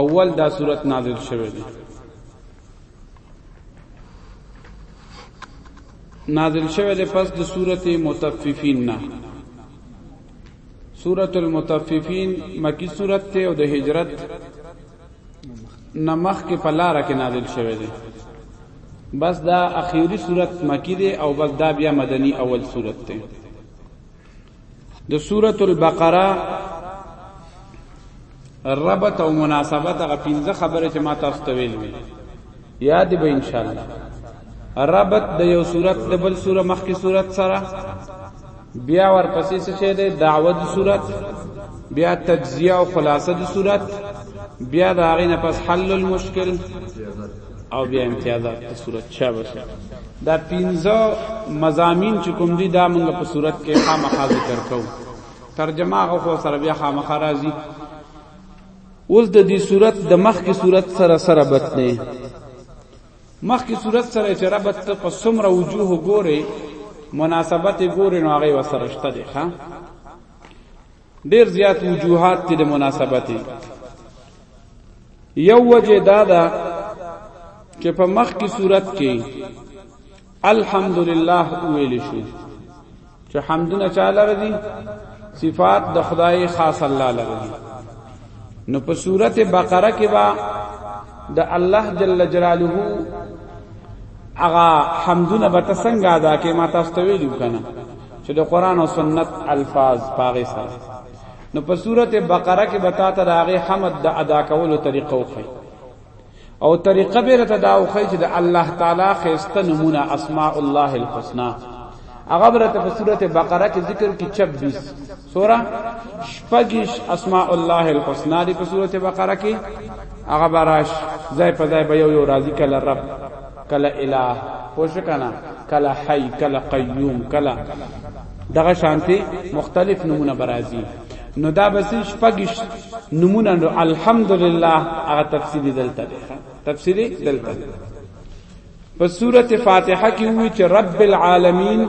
اول دا صورت نازل شوه دی نازل شوه دی پس د صورت متففین نه سورۃ المتففین مکی سورۃ ته او د هجرت نمخ کې پلاره کې نازل شوه دی بس دا اخیری صورت مکی دی او بس دا بیا مدنی اول صورت ته د سورۃ البقره ربط او مناسبت هغه پنځه خبره چې ما تاسو ته ویل وی یاد به ان شاء الله ربط د یو صورت د بل سوره مخکې صورت سره بیا ورپسې څه شه ده دعوت صورت بیا تجزیه او خلاصه د صورت بیا د هغه نه پس حل المشکل او بیا امتیازات په صورت چا بشه دا پنځه مزامین چې کوم دي دا موږ په صورت کې خامخا ذکر کوو ترجمه هغه خو سره بیا خامخا راځي اوس د دې صورت د مخ کې صورت سره سره بت نه مخ کې صورت سره چې ربط ته په سمره وجوه ګوره مناسبت ګوره نو هغه وسره شته دی ها ډیر زیات وجوهات دي د مناسبت یو وجه دا ده چې په مخ کی صورت کې الحمدلله ویل شو چې حمدونه چاله ردی صفات د خدای خاص الله لري نو په صورت بقره کې با د الله جل جلاله اغا حمدونه به تسنګ ادا کې ما تاسو ته ویلو کنه چې د قران او سنت الفاظ پاغه سره نو په سورته بقره کې بتا ته داغه حمد د ادا کولو طریقه وخی او طریقه به رته دا وخی چې د الله تعالی خسته نمونه اسماء الله الحسنا هغه برته په سورته بقره کې ذکر کې 26 سورہ شپږش اسماء الله الحسنا دی په سورته بقره کې هغه براش ځای په ځای به یو یو راضی کله رب کله الہ خوش کنا کله حی کله قیوم کله دغه شانتی مختلف نمونه برازی نو دا بس شپږش نمونه نو الحمدلله هغه تفصیلی دلته ده تفصیلی دلته په سورته فاتحه کې وی چې رب العالمین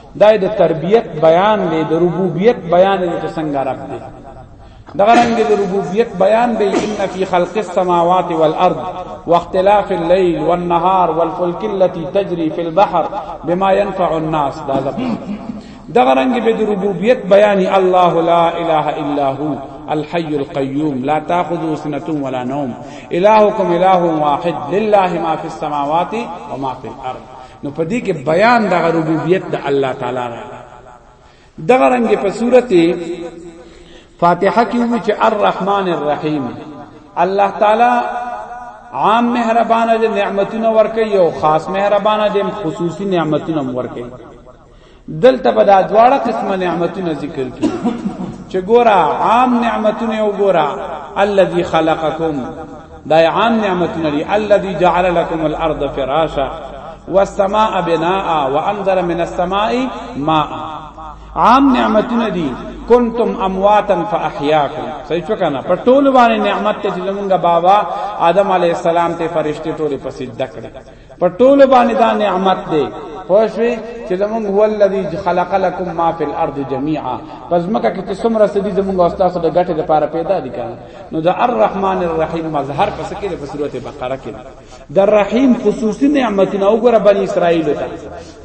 دای د تربیت بیان دی د ربوبیت بیان دی چې څنګه رب دی دغه رنګ د ربوبیت بیان دی ان فی خلق السماوات والارض واختلاف الليل والنهار والفلك التي تجري في البحر بما ينفع الناس دا دغه رنګ به د ربوبیت بیان الله لا اله الا هو الحي القيوم لا تاخذه سنه ولا نوم الهكم اله واحد لله ما في السماوات وما في الارض نو په دې کې بیان د ربوبیت د الله تعالی را دغه رنګ په سورته فاتحه کې وی چې الرحمن الرحیم الله تعالی عام مهربان دې نعمتونه ورکي او خاص مهربان دې خصوصي نعمتونه ورکي دلته به دا دواړه قسمه نعمتونه ذکر کی چې ګورا عام نعمتونه او ګورا الذي خلقکم دا عام نعمتونه لري الذي جعل لكم الارض فراشا والسماء بناء وانزل من السماء ماء عام نعمتونه دي کنتم امواتا فاحیاکم صحیح شو کنه په ټول باندې نعمت ته چې زمونږ بابا آدم علی السلام ته فرشتي ټول په سجده کړ په ټولو باندې دا نعمت دی پوښوي چې زمونږ هو الذی خلق لكم ما فی الارض جميعا پس مکه کې چې څومره سدي زمونږ استاد د غټه لپاره پیدا دي کنه نو د الرحمن الرحیم مظهر پس کې د سورته بقره کې د رحیم خصوصي نعمتونه وګوره بنی اسرائیل ته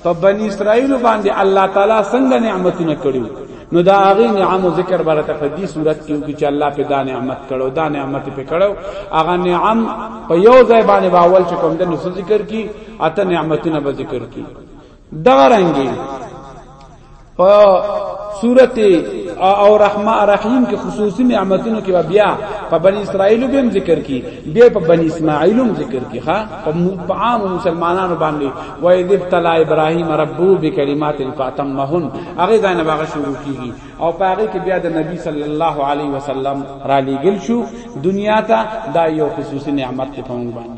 په بنی اسرائیل باندې الله تعالی څنګه نعمتونه کړیو نو دا هغه نعم او ذکر بار ته په دې صورت کې وکړي چې الله په دا نعمت کړو دا نعمت په کړو هغه نعم په یو ځای باندې باول چې کوم د نو ذکر کی اته نعمتونه به ذکر کی دا رنګي په سورته او رحمه رحیم کې خصوصي نعمتونو کې بیا په بنی اسرائیل به ذکر کی بیا په بنی اسماعیل هم ذکر کی ها په عام مسلمانانو باندې و اذ ابتلا ابراهیم ربو بکلمات فاتمهن هغه ځنه باغ شروع کیږي او په هغه کې بیا د نبی صلی الله علیه وسلم را لېګل شو دنیا ته دا یو خصوصي نعمت ته پونګ باندې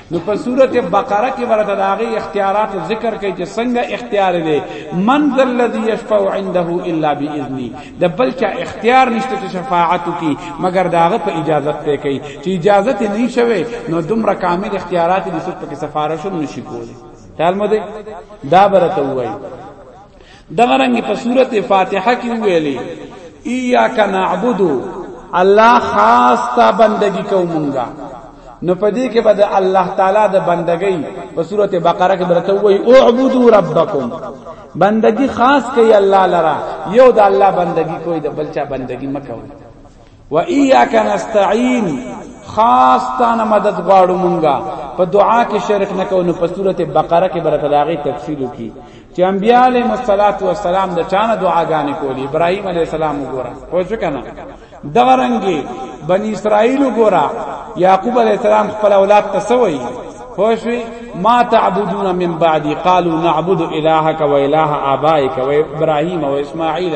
نو په سورته بقره کې ورته د هغه اختیارات ذکر کوي چې څنګه اختیار دی من ذا الذي يشفع عنده الا باذنه د بلچا اختیار نشته چې شفاعت کی مگر داغه په اجازه ته کوي چې اجازه ته نه شوي نو دومره کامل اختیارات دي چې په سفارش هم نشي کولی تعال مده دا برته وایي دغه رنګ په سورته فاتحه کې ویلي ایاک نعبد الله خاص تا بندگی کو مونږه نو پدې کې بد الله تعالی د بندګۍ په سورته بقره کې برته وایي اعبدوا ربکم بندگی خاص کوي الله لرا یو د الله بندگی کوي د بلچا بندگی مکوئ و ایاک نستعين خاص تانه مدد غواړو مونږه په دعا کې شرک نه کوو نو په سورته بقره کې برکت داغي تفصیل وکي چې انبیاء علیهم الصلاۃ والسلام د چانه دعاګانې کولې ابراهیم علیه السلام وګوره پوه شو کنه دغه رنګي بنی اسرائیل وګوره یعقوب علیه السلام خپل اولاد ته سوی پوه شو ما تعبدون من بعدي قالوا نعبد الهك واله ابائك وابراهيم واسماعيل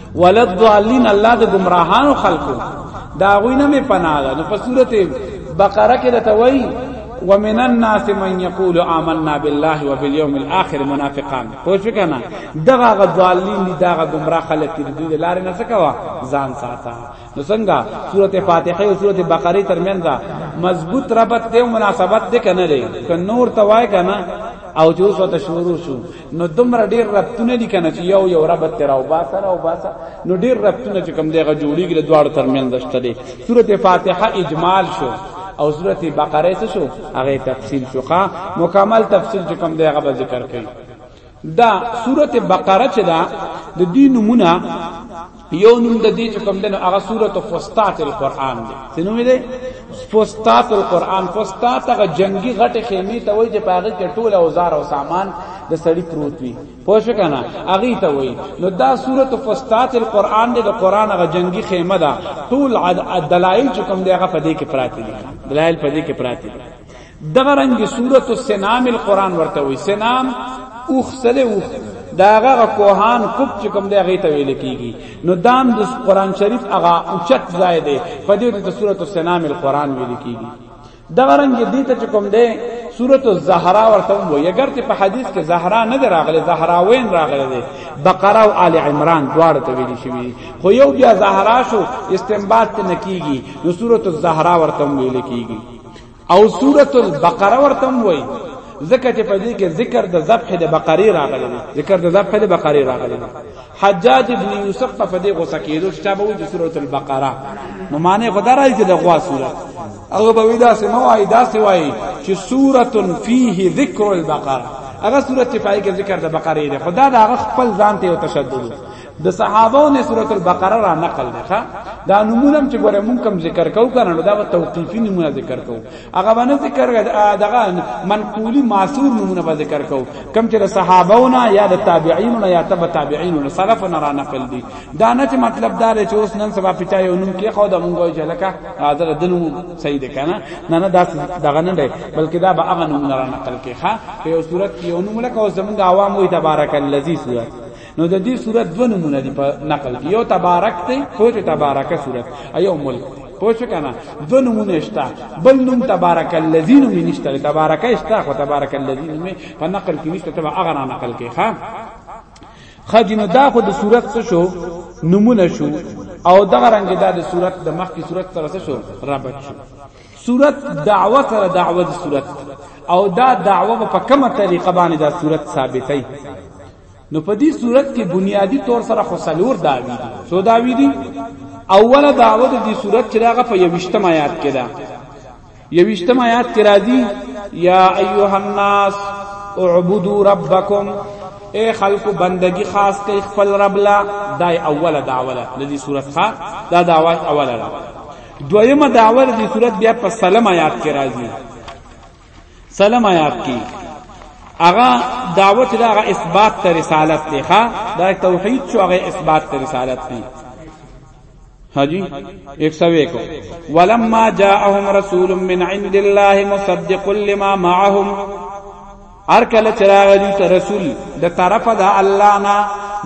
ولد ضالین الله د گمراهانو خلقو دا غوینه می پناه ده نو په سورته بقره کې راته وایي ومن الناس من يقول آمنا بالله وباليوم الاخر منافقان پوښ کنا دغه غضالین دي دغه گمراه خلک دي دوی لار نه سکوا ځان ساته نو څنګه سوره فاتحه او سوره بقره ترمنځ مضبوط ربط دی مناسبت دی کنه لري که نور توای کنه او جو سوته شروع شو نو دومره ډیر ربطونه دي کنه چې یو یو ربط تر او باسه او باسه نو ډیر ربطونه چې کم دیغه جوړیږي د دواړو ترمنځ شته دي سوره فاتحه اجمال شو او سوره بقره څه شو هغه تفصیل شو ښا مکمل تفصیل چې کم دیغه به ذکر کړي دا سوره بقره چې دا د دین نمونه یو نوم د دې چې کوم دنو هغه سورته فستات القرآن دی څه نوم دی فستات القرآن فستات هغه جنگي غټه خیمه ته وایي چې پاغه کې ټول اوزار او سامان د سړی پروت وي پوه شو کنه هغه ته وایي نو دا سورته فستات القرآن دی د قرآن هغه جنگي خیمه ده ټول دلایل چې کوم دی هغه په دې کې پراته دي دلایل په دې کې پراته دي دغه رنګ سورۃ السنام القرآن ورته وي سنام اوخ سره اوخ داغه کوهان کوب چې کوم دی هغه ته ویل کیږي نو دام د قران شریف هغه اوچت ځای دی په دې ته سورۃ السلام القرآن ویل کیږي دغه رنګ دې ته چې کوم دی سورۃ الزهرا ورته وو یګر ته په حدیث کې زهرا نه دراغله زهرا وین راغله دی بقره او آل عمران دواړه ته ویل شوی خو یو بیا زهرا شو استنباط نه کیږي نو سورۃ الزهرا ورته ویل کیږي او سورۃ البقره ورته وای ځکه چې په دې کې ذکر د ذبح د بقره راغلی دی ذکر د ذبح د بقره راغلی دی حجاج ابن یوسف په دې غوسه کېدو چې تا به وایي سورۃ البقره نو معنی خدای راځي چې د غوا سورۃ هغه به دا سه نو وای دا سه وای چې سورۃ فیه ذکر البقره هغه سورۃ چې پای کې ذکر د بقره دی خدای دا هغه خپل ځان ته تشدد د صحابو نه سورۃ البقره را نقل دی ښا دا نمونه چې ګوره مونږ کم ذکر کو کنه نو دا به توقیفی نمونه ذکر کو هغه باندې ذکر دغه منقولی معصور نمونه به ذکر کو کم چې صحابو نه یا د تابعین نه یا تبع تابعین نه سلف نه را نقل دی دا نه چې مطلب دا چې اوس نن سبا پچا یو نوم کې خو دا مونږ یې لکه دا د نوم صحیح دی کنه نه نه دا دغه نه دی بلکې دا به هغه نوم را نقل کې ښا په یو صورت کې یو نوم لکه اوس زمونږ عوام وي تبارک الذی صورت نو د دې صورت دوه نمونه دي په نقل کې یو تبارک دی پوه تبارک صورت ایو ملک پوه کنه دوه نمونه شته بل نوم تبارک الذی نوم نشته تبارک شته خو تبارک الذی نوم په نقل کې نشته تبع هغه نه نقل کې ښا خجنو دا خو د صورت څه شو نمونه شو او دغه رنګ دا د صورت د مخ کی صورت سره څه شو رابط شو صورت دعوه سره دعوه د صورت او دا دعوه په کومه طریقه باندې دا صورت ثابتای نو په دې صورت کې بنیادی طور سره خو سلور داوی دي سو داوی دي اوله دعوه د دې صورت چې راغه په یوشتم آیات کې ده یوشتم آیات کې راځي یا ایها الناس اعبدوا ربکم اے خلق بندگی خاص کوي خپل رب لا دای اوله دعوه ده د دې صورت ښا دا دعوه اوله ده دویمه دعوه د دې صورت بیا په سلام آیات کې راځي سلام ہے آپ کی اغا دعوت دا اغا اثبات تا رسالت تے خا دا توحید شو اغا اثبات تا رسالت تے ہاں جی ایک سو ایک ولما جاءهم رسول من عند الله مصدق لما معهم ارکل چراغ دی رسول د طرف د الله نه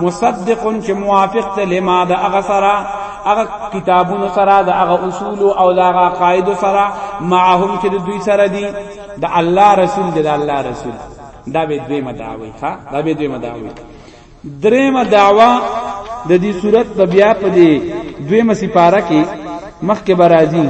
مصدق چې موافق ته لما د هغه سره هغه کتابونو سره د هغه اصول او د هغه قاعد سره معهم چې دوی سره دي د الله رسول د الله رسول دا به دوی مداوي ها دا به دوی مداوي درې مداوا د دې صورت په بیا په دې دوی مسیپاره کې مخکې برازي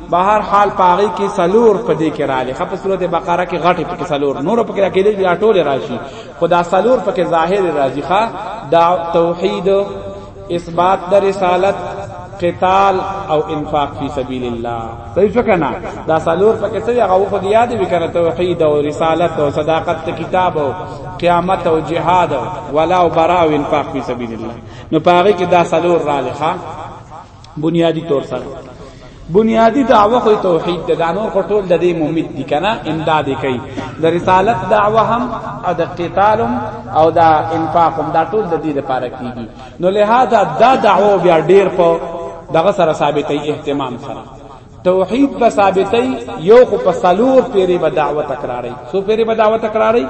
بهر حال پاغي کې سلور په دې کې رااله خپ سورته بقره کې غټه په کې سلور نور په کې کې دې ټول راشي خدا سلور په کې ظاهر راځي ښا دا توحید اثبات د رسالت قتال او انفاق فی سبیل الله صحیح فکنا دا سلور په کې څه هغه خو یاد وکړه توحید او رسالت او صداقت کتاب او قیامت او جهاد ولا او برا او انفاق فی سبیل الله نو پاغي کې دا سلور رااله ښا بنیادی طور سره بنیادی دعوه خو توحید د دانو خټول د دې ممید دي کنه امداد کوي د رسالت دعوه هم او د قتالم او د انفاق هم دا ټول د دې لپاره کیږي نو لہذا دا دعوه بیا ډیر په دغه سره ثابتې اهتمام سره توحید به ثابتې یو خو په سلور پیری به دعوت تکراری سو پیری به دعوت تکراری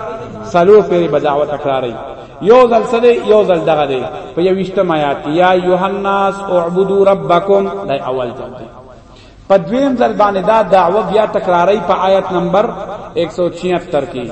سلور پیری به دعوت تکراری یو ځل سره یو ځل دغه دی په یوشتم آیات یا یوحناس اعبدوا ربکم دا اول ځل دی په دویم ځل باندې دا دعوه بیا تکراری په آیت نمبر 176 کې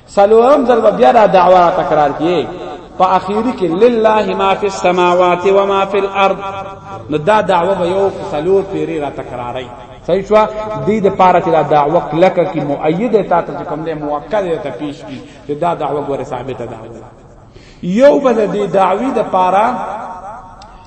سلورم ځل به بیا دا دعوا تکرار کیږي په اخیری کې لله ما فی السماوات و ما فی الارض نو دا دعوا به یو سلور پیری را تکراری صحیح شو دې د پاره چې دا دعوا کلک کی مؤید تا ته کوم دې موکل ته پیش کی چې دا دعوا غوړه ثابته ده یو بل دې دعوی د پاره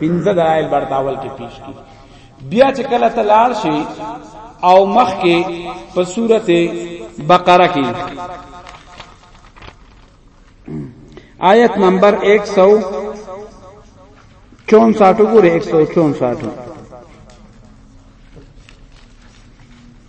پنځه دلایل برته اول کې پیش کی بیا چې کله ته لاړ شي او مخ کې په سورته بقره کې آیت نمبر 164 ګوره 164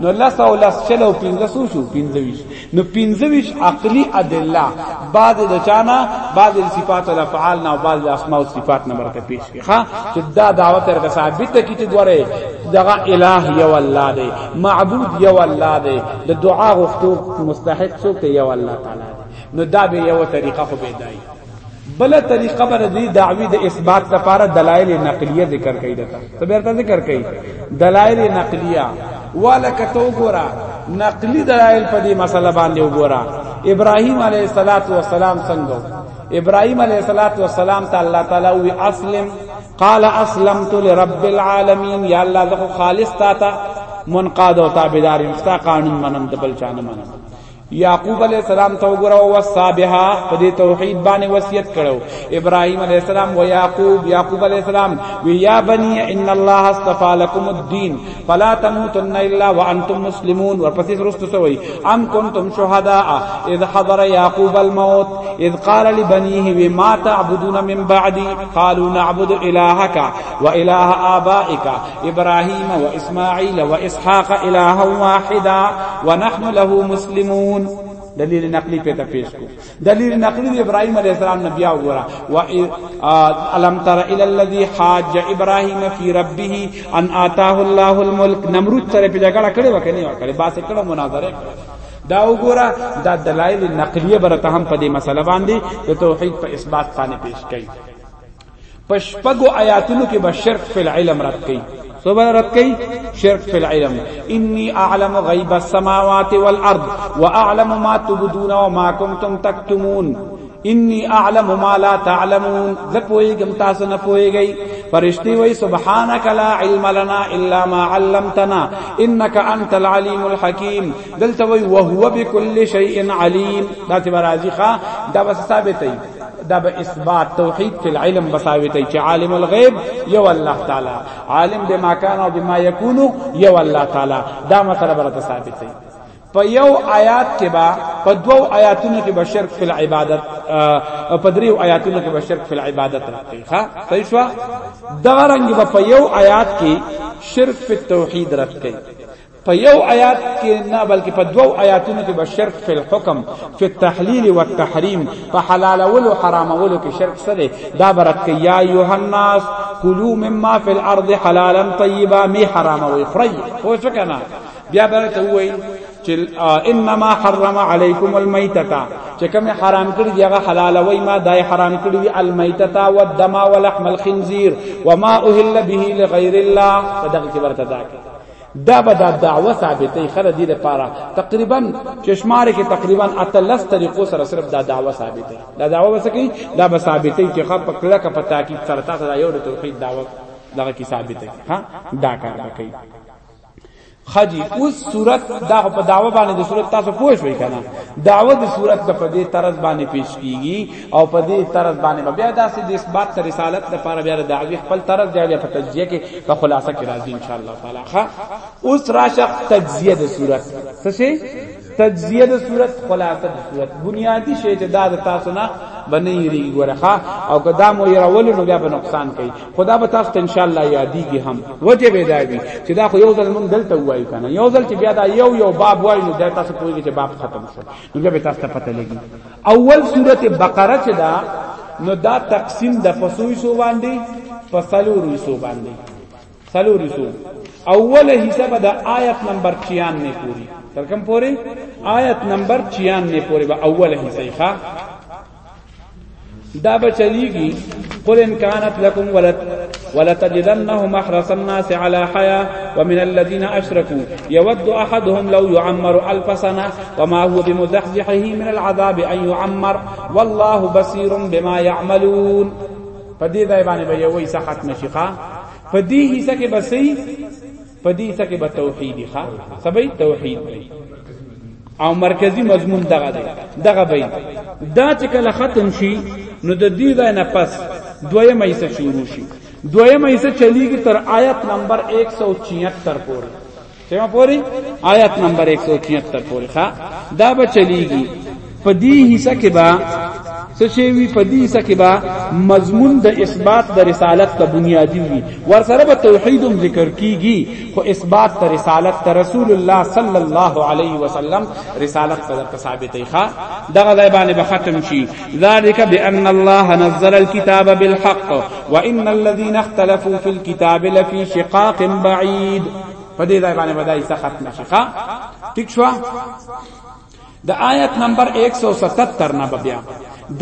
نو لس او لس چل او پنځه سو شو پنځه ویش نو پنځه ویش عقلی ادله بعد د چانا بعد د صفات او افعال نه بعد د اسماء او صفات نه برته پیش کی ها چې دا دعوت تر ثابت کی چې دوره دغه الہ یو الله دی معبود یو الله دی د دعا غوښتو مستحق څوک دی یو الله تعالی نو دا به یو طریقه خو به دی بل طریقه بر دی دعوی د دا اثبات لپاره دلایل نقلیه ذکر کړي دتا ته بیرته ذکر کړي دلایل نقلیه والک تو ګورا نقلی دلایل په دې مسله باندې وګورا ابراهیم علیه الصلاۃ والسلام څنګه ابراهیم علیه الصلاۃ والسلام ته الله تعالی وی اسلم قال اسلمت لرب العالمین یا الله زه خالص تا ته منقاد او تابعدار یم ستا قانون منم د بل چانه منم یعقوب علیہ السلام تو ګره او صابها په دې توحید باندې وصیت کړو ابراهیم علیہ السلام و یعقوب یعقوب علیہ السلام و یا بنی ان الله اصطفى لكم الدين فلا تموتن الا وانتم مسلمون ورپسې رست سوی ام کنتم شهداء اذ حضر یعقوب الموت اذ قال لبنيه وما تعبدون من بعدي قالوا نعبد الهك واله آبائك ابراهيم واسماعيل واسحاق اله واحدا ونحن له مسلمون دلیل نقلی په ته پیش کو دلیل نقلی دی ابراهیم علیہ السلام نه بیا وګورا و الم تر ال الذی حاج ابراهیم فی ربه ان آتاه الله الملک نمرود تر په جګړه کړي وکنه وکړي باسه کړه مناظره دا وګوره دا دلایل نقلیه برته هم په دې مسله باندې د توحید په اثبات باندې پیش کړي پشپګو آیاتونو کې به شرک فی العلم رد کړي سو به رد کړي شرک فی العلم انی اعلم غیب السماوات والارض واعلم ما تبدون وما کنتم تکتمون انی اعلم ما لا تعلمون زه پوهیږم تاسو نه پوهیږئ فرشتي وای سبحانك لا علم لنا الا ما علمتنا انك انت العليم الحكيم دلته وای وهو بكل شيء عليم دا ته راضی ښا دا بس ثابت دا به اثبات توحید فی العلم بثابتای چې عالم الغیب یو الله تعالی عالم بما کان او بما یکون یو الله تعالی دا مسله برته ثابتای په یو آیات کې با په دوو آیاتونو کې به شرک فی العبادت په دریو آیاتونو کې به شرک فی العبادت راځي ها صحیح شو دا رنګ په یو آیات کې شرک فی التوحید راځي په یو آیات کې نه بلکې په دوو آیاتونو کې به شرک فی الحکم فی التحلیل والتحریم په حلالولو حرامولو کې شرک سره دا برت کې یا ایها الناس کلوا مما فی الارض حلالا طیبا می حرام و افری خو څه کنه بیا برت وای چې انما حرم علیکم المیتۃ چې کوم حرام کړی دی هغه حلال وای ما دای حرام کړی دی المیتتا والدم ولحم الخنزیر وما اهل به لغیر الله صدق کې ورته دا دا به دا دعوه ثابتې خره دې لپاره تقریبا چشمار کې تقریبا اتلس طریقو سره صرف دا دعوه ثابتې دا دعوه وسکی دا به ثابتې چې خپ کله کا پتا کی سره تاسو دا یو د توحید دعوه دغه کی ثابتې ها دا کار کوي خجی اوس صورت دا په دعوه باندې د صورت تاسو پوه شئ کنه دعوه د صورت د په دې طرز باندې پیش کیږي او په دې طرز باندې بیا داسې د اثبات تر رسالت د پاره بیا د دعوی خپل طرز دی بیا په تجزیه کې په خلاصه کې راځي ان شاء الله تعالی ښا اوس راشه تجزیه د صورت څه شي تجزیه د صورت خلاصه د صورت بنیادی شی چې دا د تاسو نه بنې ری ورخه او کدا مو يرول نو بیا به نقصان کوي خدا به تاسو ته ان شاء الله یادېږي هم وجه به دا وي چې دا خو یو ځل مونږ دلته وایو کنه یو ځل چې بیا دا یو یو باب وایو نو دا تاسو پوهیږئ چې باب ختم شو نو بیا به تاسو ته پته لګي اول سورت بقره چې دا نو دا تقسیم د پسوي سو باندې پسلو رسو باندې سلو رسو اول حصہ به د آیت نمبر 96 پوری تر کوم پوری آیت نمبر 96 پوری به اول حصہ ښا دا بچلیږي قل ان كانت لكم ولد ولتجدنهم احرص الناس على حياه ومن الذين اشركوا يود احدهم لو يعمر الف سنه وما هو بمزحزحه من العذاب ان يعمر والله بصير بما يعملون فدي ځای باندې به یوې صحت فدی فدي حصہ کې بسې پدی سکه به توحیدی ښا سبې توحید او مرکزی مضمون دغه دی دغه به دا چې کله ختم شي نو د دې ځای نه پس دویمه ایسه شروع شي دویمه ایسه چلیږي تر آیت نمبر 176 پورې سیمه پوری آیت نمبر 176 پوری ښا دا به چلیږي په دې حصہ کې با څه شی وی په دې حصہ کې با مضمون د اثبات د رسالت ته بنیادی وی ورسره به توحید هم ذکر کیږي خو اثبات د رسالت ته رسول الله صلی الله علیه وسلم رسالت ته ثابتې ښا دغه ځای باندې به ختم شي ذالک بان الله نزل الكتاب بالحق وان الذين اختلفوا في الكتاب لفي شقاق بعيد په دې ځای باندې بدای څه ختم شي ښا ټیک شو د آیت نمبر 177 نه بیا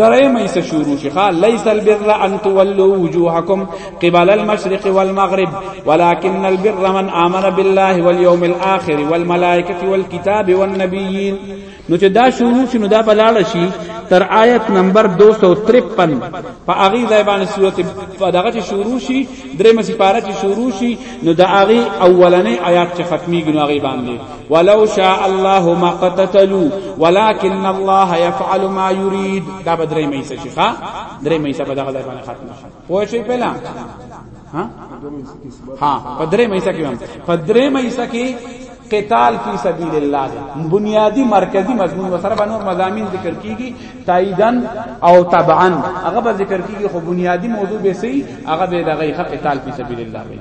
درې مې څه شروع شي خا ليس البر ان تولوا وجوهكم قبل المشرق والمغرب ولكن البر من آمن بالله واليوم الاخر والملائكه والكتاب والنبيين نو چې دا شروع شي نو دا بلاله شي تر آیت نمبر 253 په اغي ځای باندې سورته په دغه چې شروع شي درې مې سپاره چې شروع شي نو دا اغي اولنې آیات چې ختمي ګناغي باندې ولو شاء الله ما قتتلوا ولكن الله يفعل ما يريد دا بدرې مې څه شي ښا درې مې څه بدغه ځای باندې ختم شي پوه شئ پهلا ها ها پدرې مې څه کوم پدرې مې څه کې قتال فی سبیل الله بنیادی مرکزی مضمون وسره به نور مضامین ذکر کیږي تاییدن او تبعا هغه به ذکر کیږي خو بنیادی موضوع به سي هغه به دغه قتال فی سبیل الله وي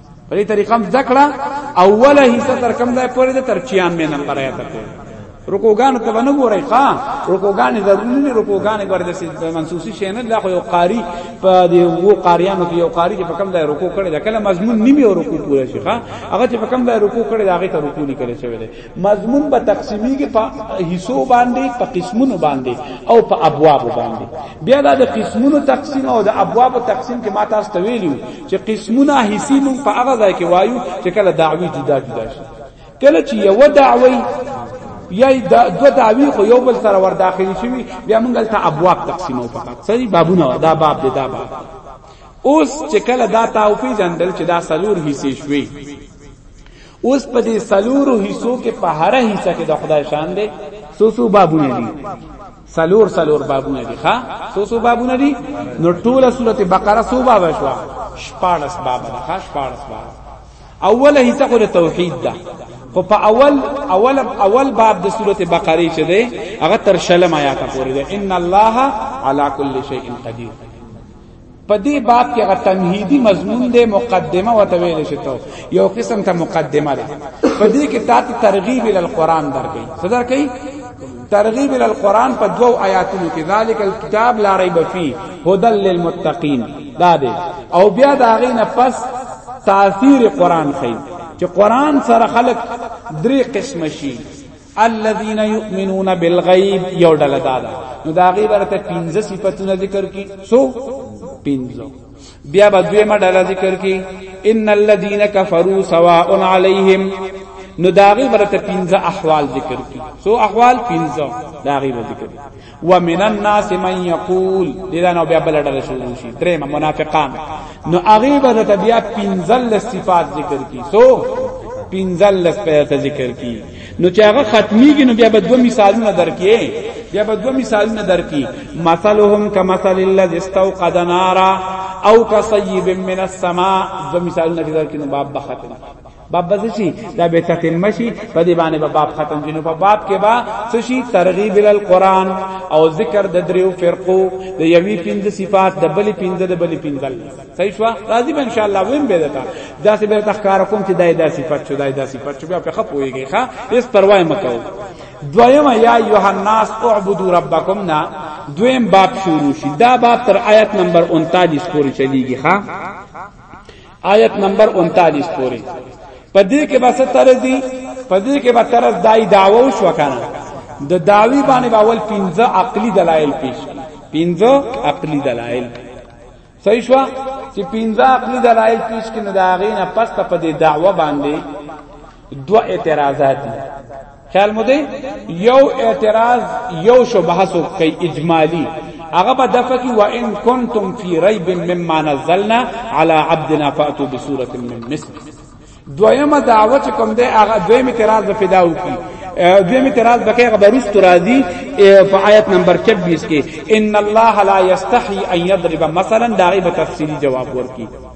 په دې طریقه هم ذکر اوله حصہ تر کم ځای پورې ده تر 96 نمبر آیات پورې رکوګان ته ونه ګورای ښا رکوګان ضروري نه رکوګان ګور د منسوسی شین الله خو یو قاری په دې وو قاریانو کې یو قاری چې په کم ځای رکو کړي دا کله مضمون نیمه او رکو پوره شي ښا هغه چې په کم ځای رکو کړي دا هغه ته رکو نه کړي شوی دی مضمون په تقسیمی کې په حصو باندې په قسمونو باندې او په ابواب باندې بیا دا د قسمونو تقسیم او د ابواب تقسیم کې ما تاسو ته ویلو چې قسمونه حصي مونږ په هغه ځای کې وایو چې کله دعوی جدا جدا شي کله چې یو دعوی یا دو دعوی خو یو بل سره ور داخل شي بیا مونږ ته ابواب تقسیمو فقط سری بابونه دا باب دی دا باب اوس چې کله دا تاو پی جندل چې دا سلور حصے شوي اوس په دې سلور حصو کې په هر حصہ کې د خدای شان دی سو سو بابونه دي سلور سلور بابونه دي ښا سو سو بابونه دي نو ټوله سورته بقره سو باب شو شپارس باب ده ښا شپارس باب اوله حصہ کو توحید ده خو په اول اول اول باب د سورته بقره چې ده هغه تر شلم آیات پورې ده ان الله علی کل شیء قدیر په دې باب کې غو تمهیدی مضمون دی مقدمه وته ویل شي ته یو قسم ته مقدمه ده په دې کې تاسو ترغیب ال قران درکې صدر کوي ترغیب ال قران په دوو آیاتونو کې ذالک الكتاب لا ریب فیه هدل للمتقین دا دی او بیا دا غینه پس تاثیر قران خې چې قران سره خلق درې قسم شي الذين يؤمنون بالغيب یو ډله دا ده نو دا غي برته پنځه صفاتونه ذکر کی سو پنځه بیا به دوی ما ډله ذکر کی ان الذين كفروا سواء عليهم نو دا غي برته پنځه احوال ذکر کی سو احوال پنځه دا غي ذکر ومن الناس من یقول دا نو بیا بل ډول شروع شي درېم منافقان نو هغه به ته بیا پنځل صفات ذکر کی سو پنځل صفات ذکر کی نو چې هغه ختميږي نو بیا به دوه مثالونه درکې بیا به دوه مثالونه درکې مثلهم کمثل الذي استوقد نارا او کصيب من السماء دوه مثالونه درکې نو باب به ختم باب بز شي دا به تتمه شي په دې باندې به باب ختم شي نو په باب کې با څه شي ترغیب ال قران او ذکر د دریو فرقو د یوی پنځه صفات د بلی پنځه د بلی پنځل صحیح شو راضی به ان شاء الله ویم به دتا دا سه به تخکار کوم چې دای دا صفات شو دای دا صفات شو بیا په خپ ویږي ښا اس پروا مکو دویم یا ایها الناس اعبدوا ربکم نا دویم باب شروع شي دا باب تر آیت نمبر 39 پورې چلیږي ښا آیت نمبر 39 پورې پدې کې بس ترځي پدې کې به ترځ دای داوو شو کنه د داوی باندې باول 15 عقلی دلایل پیش 15 عقلی دلایل صحیح شو چې 15 عقلی دلایل پیش کړي دا غینه پس په دې دعوه باندې دوه اعتراضات دي خیال مو دی یو اعتراض یو شو بحث کوي اجمالی هغه به دفع کی و ان کنتم فی ریب مما نزلنا علی عبدنا فاتوا بسوره من مثل دویمه دعوه چې کوم دی هغه دویم اعتراض به پیدا وکي دویم اعتراض به هغه برست راځي په آیت نمبر 26 کې ان الله لا یستحی ان یضرب مثلا دغه به تفصیلی جواب ورکړي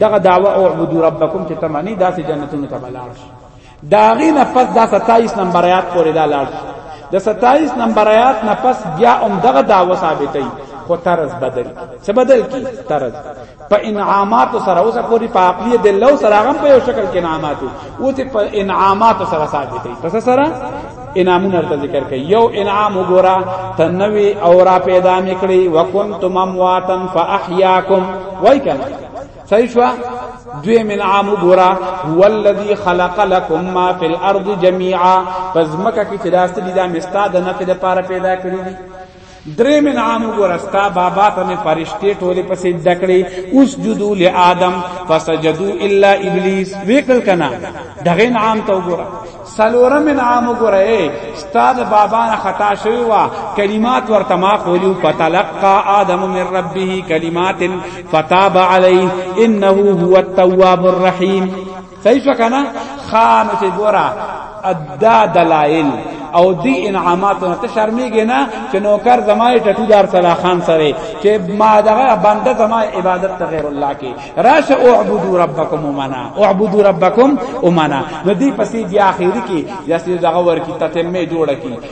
دغه دعوه او عبدو ربکم چې تمانی داسې جنتونو ته بلاړ شي داغې نه پس دا 27 نمبر آیات پورې دا لاړ شي د 27 نمبر آیات نه پس بیا هم دغه دعوه ثابتې خو طرز بدل څه بدل کی طرز په انعامات سره اوسه پوری په عقلی د لو سره غم په یو شکل کې انعامات او ته په انعامات سره ثابتې پس سره انعامونه ورته ذکر کوي یو انعام وګوره ته نوې او را پیدا میکړي وکنتم امواتن فاحیاکم وای کنه صحیح شو دوی من عام ګورا هو الذی خلق لكم ما فی الارض جميعا پس مکه کې چې داسې دي دا مستاد نه په لپاره پیدا کړی دي درې من عام وګوره ستا بابا ته مې فرشتې ټولې په سجده کړې اسجدو لآدم فسجدو الا ابلیس وکړل کنا دغه انعام ته وګوره سلوره من عام وګوره ستا د بابا نه خطا شوی وا کلمات ورته ما قولیو فتلقى آدم من ربه کلمات فتاب علیه انه هو التواب الرحیم صحیح شو کنه خان چې ګورا ادا دلائل او دی انعاماتو نه ته شرمېږي نه چې نوکر زمای ټټو دار صلاح خان سره چې ما دغه بنده زمای عبادت ته غیر الله کې راش اعبدوا ربکم امنا اعبدوا ربکم امنا نو دی پسې بیا اخیری کې یاسې دغه ورکی تتمه جوړه کی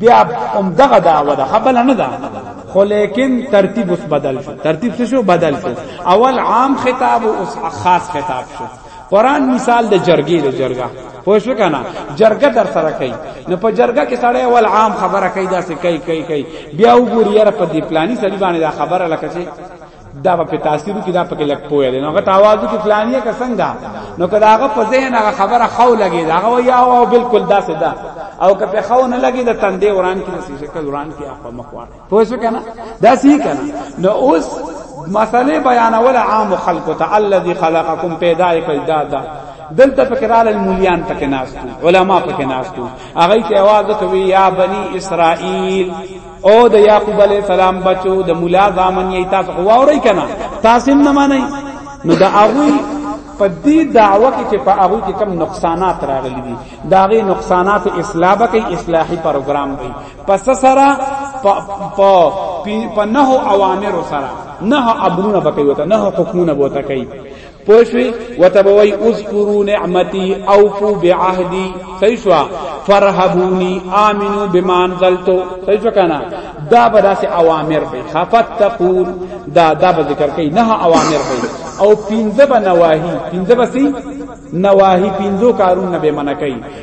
بیا هم دغه دعوه ده خبل نه ده خو لیکن ترتیب اوس بدل شو ترتیب څه شو بدل شو اول عام خطاب او اوس خاص خطاب شو قران مثال د جرګې د جرګه پوه شو کنه جرګه در سره کوي نو په جرګه کې سړی اول عام خبره کوي دا څه کوي کوي کوي بیا وګوري یاره په دې پلاني سړي باندې دا خبره لکه چې دا په تاثیرو کې دا پکې لګ پوهه دي نو هغه توازو کې فلانیه که څنګه نو کله هغه په ذهن هغه خبره خو لګي دا هغه یا او بالکل دا سدا او که په خو نه لګي دا تندې وران کې نسی شکل وران کې اخو مخوان پوه شو کنه دا سی کنه نو اوس مسئله بیانول عام خلق ته الذي خلقکم پیدا کړ دا دا دلته فکرال المولیان پکې ناستو علما پکې ناستو هغه ته आवाज کوي یا بنی اسرائیل او د یعقوب علی السلام بچو د مولا زامن یی تاسو واوري کنه تاسو نه مانی نو دا هغه په دې دعوه کې چې په هغه کې کم نقصانات راغلي دي دا غي نقصانات اصلاح به کوي اصلاحي پروګرام دی پس سره په په نه اوامر سره نه امرونه به کوي نه حکمونه بوته کوي پوه شوي ورته به وایي اذکرو نعمتي اوفو بعهدي صحیح شوه فرهبوني آمنو بما انزلتو صحیح شوه که نه دا به داسې اوامر دی فتقون دا دا به ذکر کوي نه اوامر دی او پنځه به نواهي پنځه به سي نواهي پنځو کارونه به منع کوي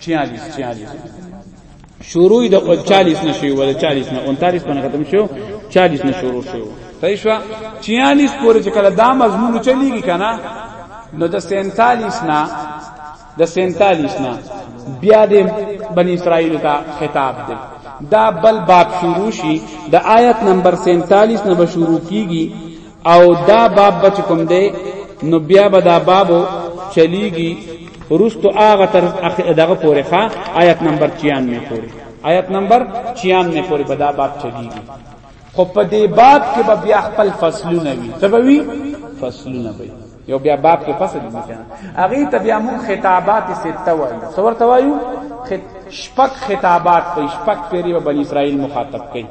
چیالیس چیالیس شروع د چالیس نه شوی ولا چالیس نه انتالیس باندې ختم شو چالیس نه شروع شو صحیح شو چیالیس پورې چې کله دا مضمون چلیږي کنه نو د سینتالیس نه د سینتالیس نه بیا د بنی اسرائیل ته خطاب دی دا بل باب شروع شي د آیت نمبر 47 نه به شروع کیږي او دا باب بچ کوم دی نو بیا به دا باب چلیږي رستو هغه تر دغه پورې ښا آیت نمبر 96 پورې آیت نمبر 96 پورې به دا باب چلیږي خو په دې باب کې به بیا خپل فصلونه وي تبوي فصلونه وي یو بیا باب کې فصل دي کنه هغه ته بیا مون خطابات سته وایي څور توایو شپک خطابات په شپک پیری به بنی اسرائیل مخاطب کوي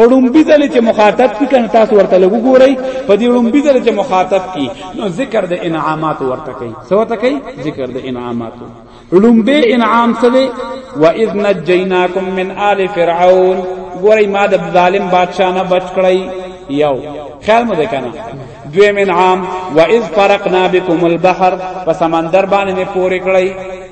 په ړومبي ځل چې مخاطب کی کنه تاسو ورته لګو ګورئ په دې ړومبي ځل چې مخاطب کی نو ذکر د انعامات ورته کوي څه ورته کوي ذکر د انعامات ړومبي انعام څه دی و اذ نجیناکم من آل فرعون ګورئ ما د ظالم بادشاہ نه بچ کړی یو خیال مو ده کنه دویم انعام و اذ فرقنا بكم البحر په سمندر باندې پورې کړی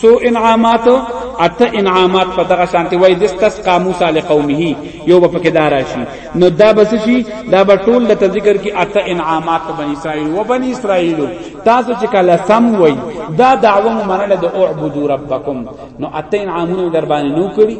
سو انعامات اته انعامات په دغه شانتي وای دستس قاموس علی قومه یو په کې دارا شي نو دا بس شي دا به ټول د ذکر کې اته انعامات په بنی اسرائیل و بنی اسرائیل تاسو چې کله سم وای دا دعوه منل د اعبدوا ربکم نو اته انعامونه در باندې نو کړی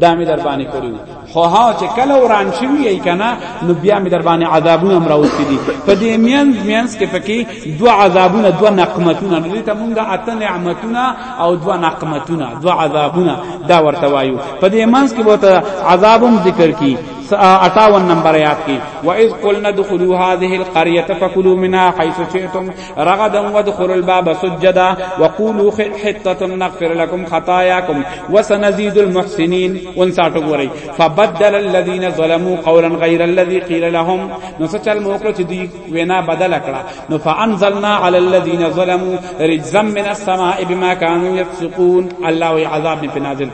دا می در باندې کړو خو ها چې کله وران شوی ای کنه نو بیا می در باندې عذابونه هم راوستي دي په دې مینز مینز کې پکې دوه عذابونه دوه نقمتونه نو دې ته مونږه اته نعمتونه او دوه نقمتونه دوه عذابونه دا ورته وایو په دې منځ کې به عذاب هم ذکر کی 58 نمبر آیات کی واذ قلنا ادخلوا هذه القريه فكلوا منها حيث شئتم رغدا وادخلوا الباب سجدا وقولوا حطه نغفر لكم خطاياكم وسنزيد المحسنين 59 غوري فبدل الذين ظلموا قولا غير الذي قيل لهم نو سچل موکل ونا بدل کړه نو فانزلنا على الذين ظلموا رجزا من السماء بما كانوا يفسقون الله عذاب بنازل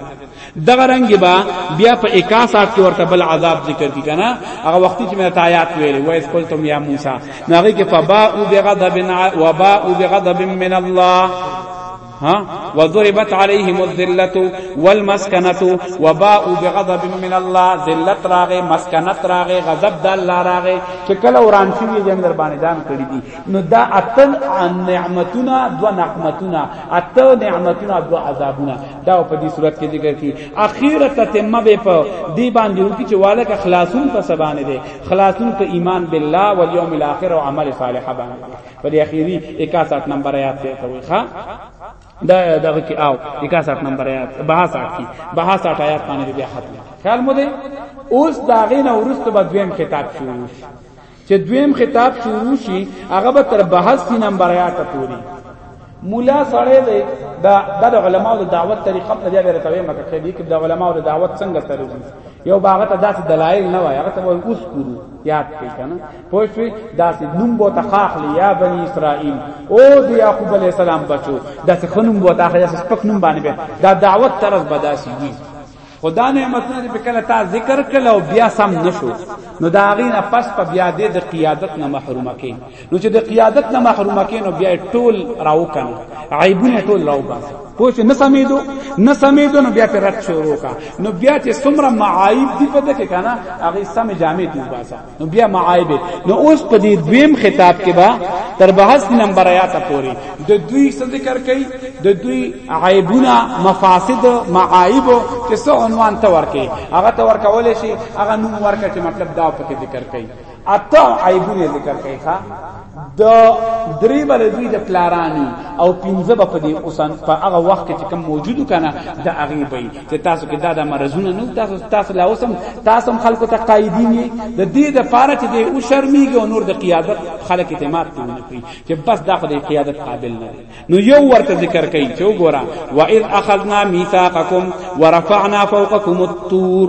دغه رنگ با بیا په 61 کې ورته بل عذاب ذکر کی کنه هغه وخت چې مې آیات ویلې وایس قلتم یا موسی نو هغه کې فبا او بغضب و با او بغضب من الله ها وضربت عليهم الذله والمسكنه وباءوا بغضب من الله ذلت راغه مسکنت راغه غضب د الله راغه چې کله وران شي جن در باندې دان کړی دي نو دا اتل نعمتونه دو نعمتونه اتل نعمتونه دو عذابونه دا په دې صورت کې ذکر کی اخیره تتمه به په دې باندې وکي چې والک خلاصون په سبانه دي خلاصون په ایمان بالله والیوم الاخر او عمل صالح باندې په دې اخیری 61 نمبر آیات ته کوي ښا دا دغه کې او 61 نمبر آیات 62 کې 62 آیات باندې بیا ختم خیال مو دې اوس دا غینه ورست به دویم خطاب شروع چې دویم خطاب شروع شي هغه به تر بحث سي نمبر 8 پوري مولا سره دی دا د علماو د دعوت طریقه په دې اړه کوي مکه کې دي چې د علماو د دعوت څنګه سره دي یو باغ ته داسې دلایل نه وای هغه ته وای اوس کورو یاد کړئ کنه پوه شئ داسې نوم بو تخاخلی یا بنی اسرائیل او د یعقوب علی السلام بچو داسې خنوم بو تاخلی داسې سپک نوم باندې دا دعوت طرز بداسي دي خدا نعمتونه دې په کله تا ذکر کړل او بیا سم نشو نو دا غي نه پس په بیا دې د قیادت نه محروم کې نو چې د قیادت نه محروم کې نو بیا ټول راو کنه عیبونه ټول راو باسه پوه نه سمیدو نه سمیدو نو بیا پر رد شروع کا نو بیا چې سمره معایب دی پته کې کنه هغه سم جامع دی باسه نو بیا معایب نو اوس په دې دویم خطاب کې با تر بحث نمبر آیات پورې د دوی څه ذکر کړي د دوی عیبونه مفاسد معایب چې څه عنوان ته ورکه هغه ته ورکول شي هغه نوم ورکه چې مطلب دا په کې ذکر کړي اته عیبونه ذکر کړي ښا د درې بل دوی د پلارانی او پنځه به په دې اوسان په هغه وخت کې چې کوم موجودو کنه د هغه به چې تاسو کې دا د مرزونه نو تاسو تاسو لا اوسم تاسو خلکو ته قائدین د دې د پاره چې د او شرمېږي او نور د قیادت خلک اعتماد کوي کوي چې بس دا خو د قیادت قابل نه دی نو یو ورته ذکر کوي چې وګوره واذ اخذنا میثاقکم ورفعنا فوقکم الطور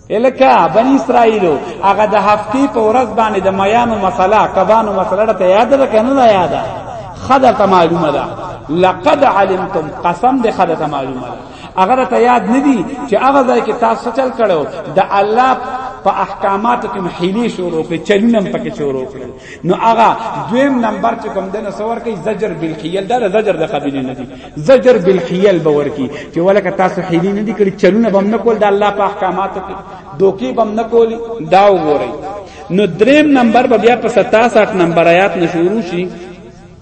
الکه بنی اسرائیلو هغه د هفتی په ورځ باندې د میانو مسله کبانو مسله ته یاد ده کنه نه یاد ده خدای ته معلومه ده لقد علمتم قسم ده خدای ته معلومه ده اگر ته یاد ندی چې هغه ځای کې تاسو چل کړو د الله په احکاماتو کې حیلی شروع کړي چلونم پکې شروع کړي نو هغه دویم نمبر چې کوم دنه سور کوي زجر بالخیل دا زجر د قبیله نه دي زجر بالخیل باور کی چې ولکه تاسو حیلی نه دي کړی چلونه بم نه کول د الله په احکاماتو کې دوکي بم نه کولی دا وګورئ نو دریم نمبر به بیا په 67 نمبر آیات نشورو شي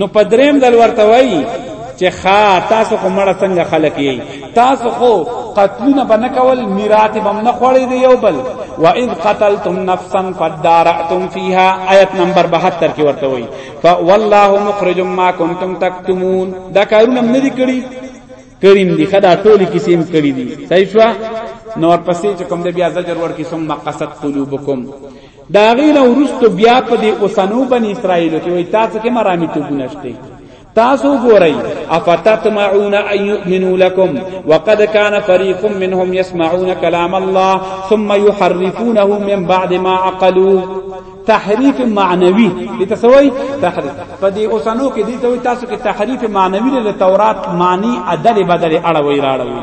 نو په دریم دل ورته وایي چې خا تاسو خو مړه څنګه خلک یې تاسو خو قتلونه بنه کول میراث بم نه خوړې دی یو بل و اذ قتلتم نفسا فدارتم فیها آیت نمبر 72 کې ورته وایي فوالله مخرج ما کنتم تکتمون دا کارونه نه دي کړی کریم دی خدا ټولی کیسې هم کړی دي صحیح شو نو ورپسې چې کوم د بیا زجر ورکی ثم قصد قلوبکم دا غینه ورستو بیا په دې اوسنو بن اسرائیل کې وای تاسو کې مرامي ته ګنشته تاسو ګورئ افتطمعون ان يؤمنوا لكم وقد كان فريق منهم يسمعون كلام الله ثم يحرفونه من بعد ما عقلوا تحریف معنوی دته سوی تحریف په دې اوسنو کې دې ته تاسو کې تحریف معنوی له تورات معنی عدل بدل اړوي راړوي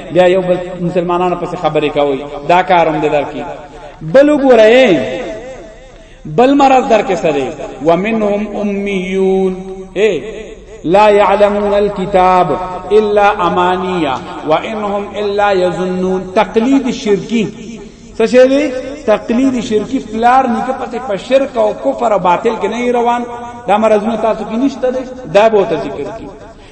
بیا یو بل مسلمانانو پس خبرې کوي دا کارم دې درکې بل وګورئ بل مرض درکې سره ومنهم امیون اے لا يعلمون الكتاب الا امانيا وانهم الا يظنون تقلید شرکی څه شی دی تقلید شرکی پلار نیکه پته په شرک او کفر او باطل کې نه روان دا مرزونه تاسو کې نشته دا به ته ذکر کی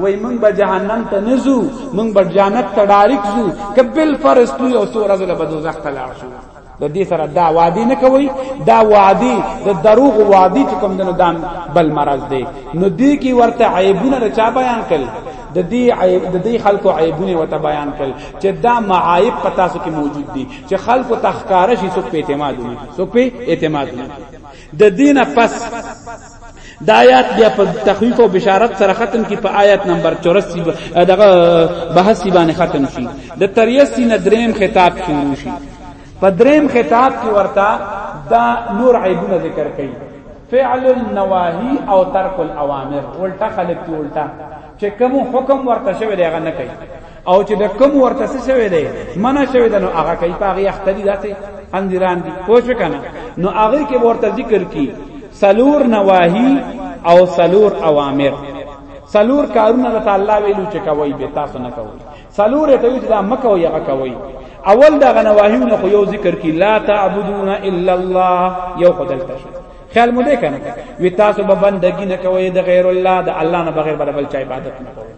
وای مونږ به جهنم ته نزو مونږ به جنت ته ډایرک زو کبل فرض تو یو سور ازل به دوزخ ته لاړ شو د دې سره دا وادي نه کوي دا وادي د دروغ وادي چې کوم دنو دان بل مرض دی نو دې کې ورته عیبونه رچا بیان کړي د دې عیب د دې خلکو عیبونه وته بیان کړي چې دا معایب پتا سو کې موجود دي چې خلکو تخکارش یې سو په اعتماد نه سو په اعتماد نه د دین پس د آیات بیا په تخویف او بشارت سره ختم کی په آیات نمبر 84 دغه بحث باندې ختم شي د 83 نه دریم خطاب شروع شي په دریم خطاب کې ورته دا نور عیبونه ذکر کړي فعل النواهی او ترک الاوامر ولټه خلق ولټه چې کوم حکم ورته شوی دی هغه نه کوي او چې د کوم ورته څه شوی دی منع شوی دی نو هغه کوي په هغه اختری داسې اندیران دي پوه شو کنه نو هغه کې ورته ذکر کی سلور نواهی او سلور اوامر سلور کارونه د الله ویلو چې کوي به تاسو نه کوي سلور ته یو دا مکه وي هغه کوي اول دا غنواهیونه خو یو ذکر کی لا تعبدون الا الله یو خدای ته خیال مو دې کنه وی تاسو به بندگی نه کوي د غیر الله د الله نه بغیر بل چا عبادت نه کوي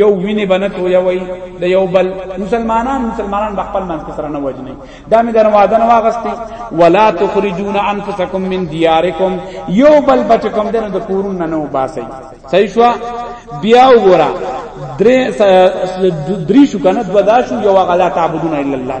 یو ویني بنه تو یو وی د یو بل مسلمانان مسلمانان د خپل منځ سره نه وجني دا می دروازه نه واغستي ولا تخرجون انفسکم من دیارکم یو بل بچکم دنه د کورون نه نو باسي صحیح شو بیا وګوره درې درې شو کنه دوا دا شو یو غلا تعبدون الا الله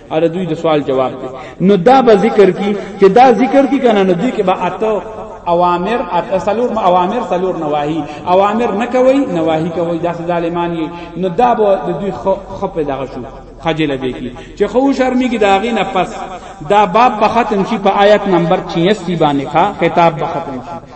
اره دوی د سوال جواب دی نو دا به ذکر کی چې دا ذکر کی کنه نو دوی کې به اته اوامر سلور اوامر سلور نواهی اوامر نه کوي نواهی کوي دا ظالمان یې نو دا به د دوی خپ دغه شو خجل به کی چې خو شرمې کی داغي نه پس دا باب به ختم شي په آیت نمبر 86 باندې ښا خطاب به ختم شي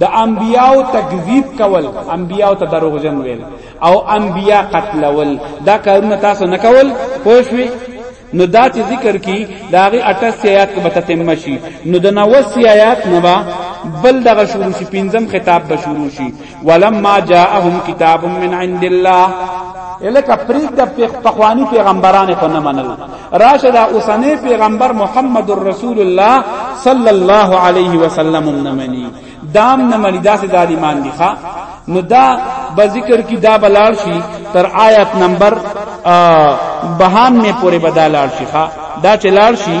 د انبیاو تکذیب کول انبیاو ته دروغجن ویل او انبیا قتلول دا کارونه تاسو نه کول پوه شوي نو دا چې ذکر کی داغه 88 آیات کې بتتم شي نو د 90 آیات نه با بل دغه شروع شي پنځم خطاب به شروع شي ولما جاءهم کتاب من عند الله الکه پریک د پخوانی پیغمبرانو په نه منل راشه دا اوسنی پیغمبر محمد رسول الله صلی الله علیه وسلم نمنی دام نمنی داسې د ایمان دی ښا نو دا به ذکر کی دا بلار شي تر آیت نمبر 92 پورې بدلار شي ښا دا چې لار شي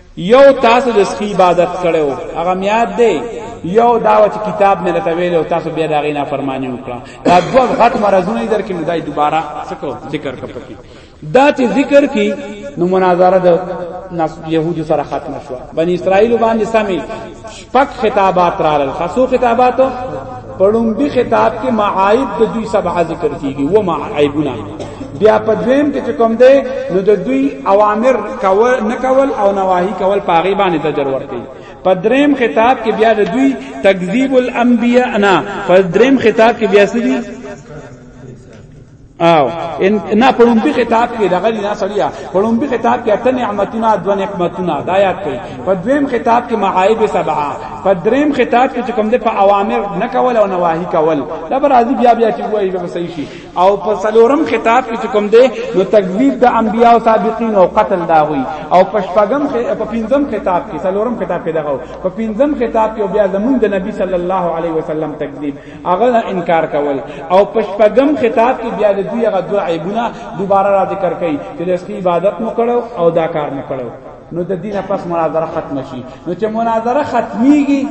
یو تاسو د سخی عبادت کړو هغه میاد دی یو داوا چې کتاب مې لته ویل او تاسو بیا دا غینا فرمانی وکړه دا دوه غټ مرزونه در کې مدای دوباره سکو ذکر کپکی دا چې ذکر کی نو مناظره د يهودو سره ختم شو بنی اسرائیل باندې سمي پک خطابات رالل خاصو خطابات پړم به خطاب کې معایب د دوی سبع ذکر کیږي و معایبونه بیا په دویم کې کوم دی نو د دوی اوامر کول نه کول او نواهی کول پاغي باندې زجر ورکړي په دریم خطاب کې بیا د دوی تکذیب الانبیاء نه په دریم خطاب کې بیا سړي او ان نه پړم په خطاب کې دغه نه سړیا پړم په خطاب کې اته نعمتونه دو نعمتونه دایات کوي په دویم خطاب کې معایب سبعه په دریم خطاب کې کوم د په اوامر نه کول او نواهی کول دا بر راضی بیا بیا چې وایي به صحیح شي او په سلورم خطاب کې کوم دی نو تکذیب د انبیا او سابقین او قتل دا وي او په شپږم په پنځم خطاب کې سلورم خطاب کې دغه په پنځم خطاب کې بیا زمون د نبی صلی الله علیه وسلم تکذیب هغه نه انکار کول او پشپغم خطاب کې بیا د دوی هغه دوه عیبونه دوباره را ذکر کړي چې د اسکی عبادت مو کړو او دا کار مو کړو نو د دینه پس مناظره ختم شي نو چې مناظره ختميږي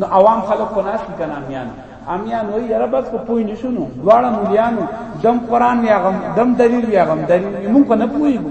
نو عوام خلک په ناس کې کنه میان امیان وای یاره بس کو پوی نشونو دواړه مليانو دم قران یا غم دم دلیل یا غم دلیل مونږ نه پویګو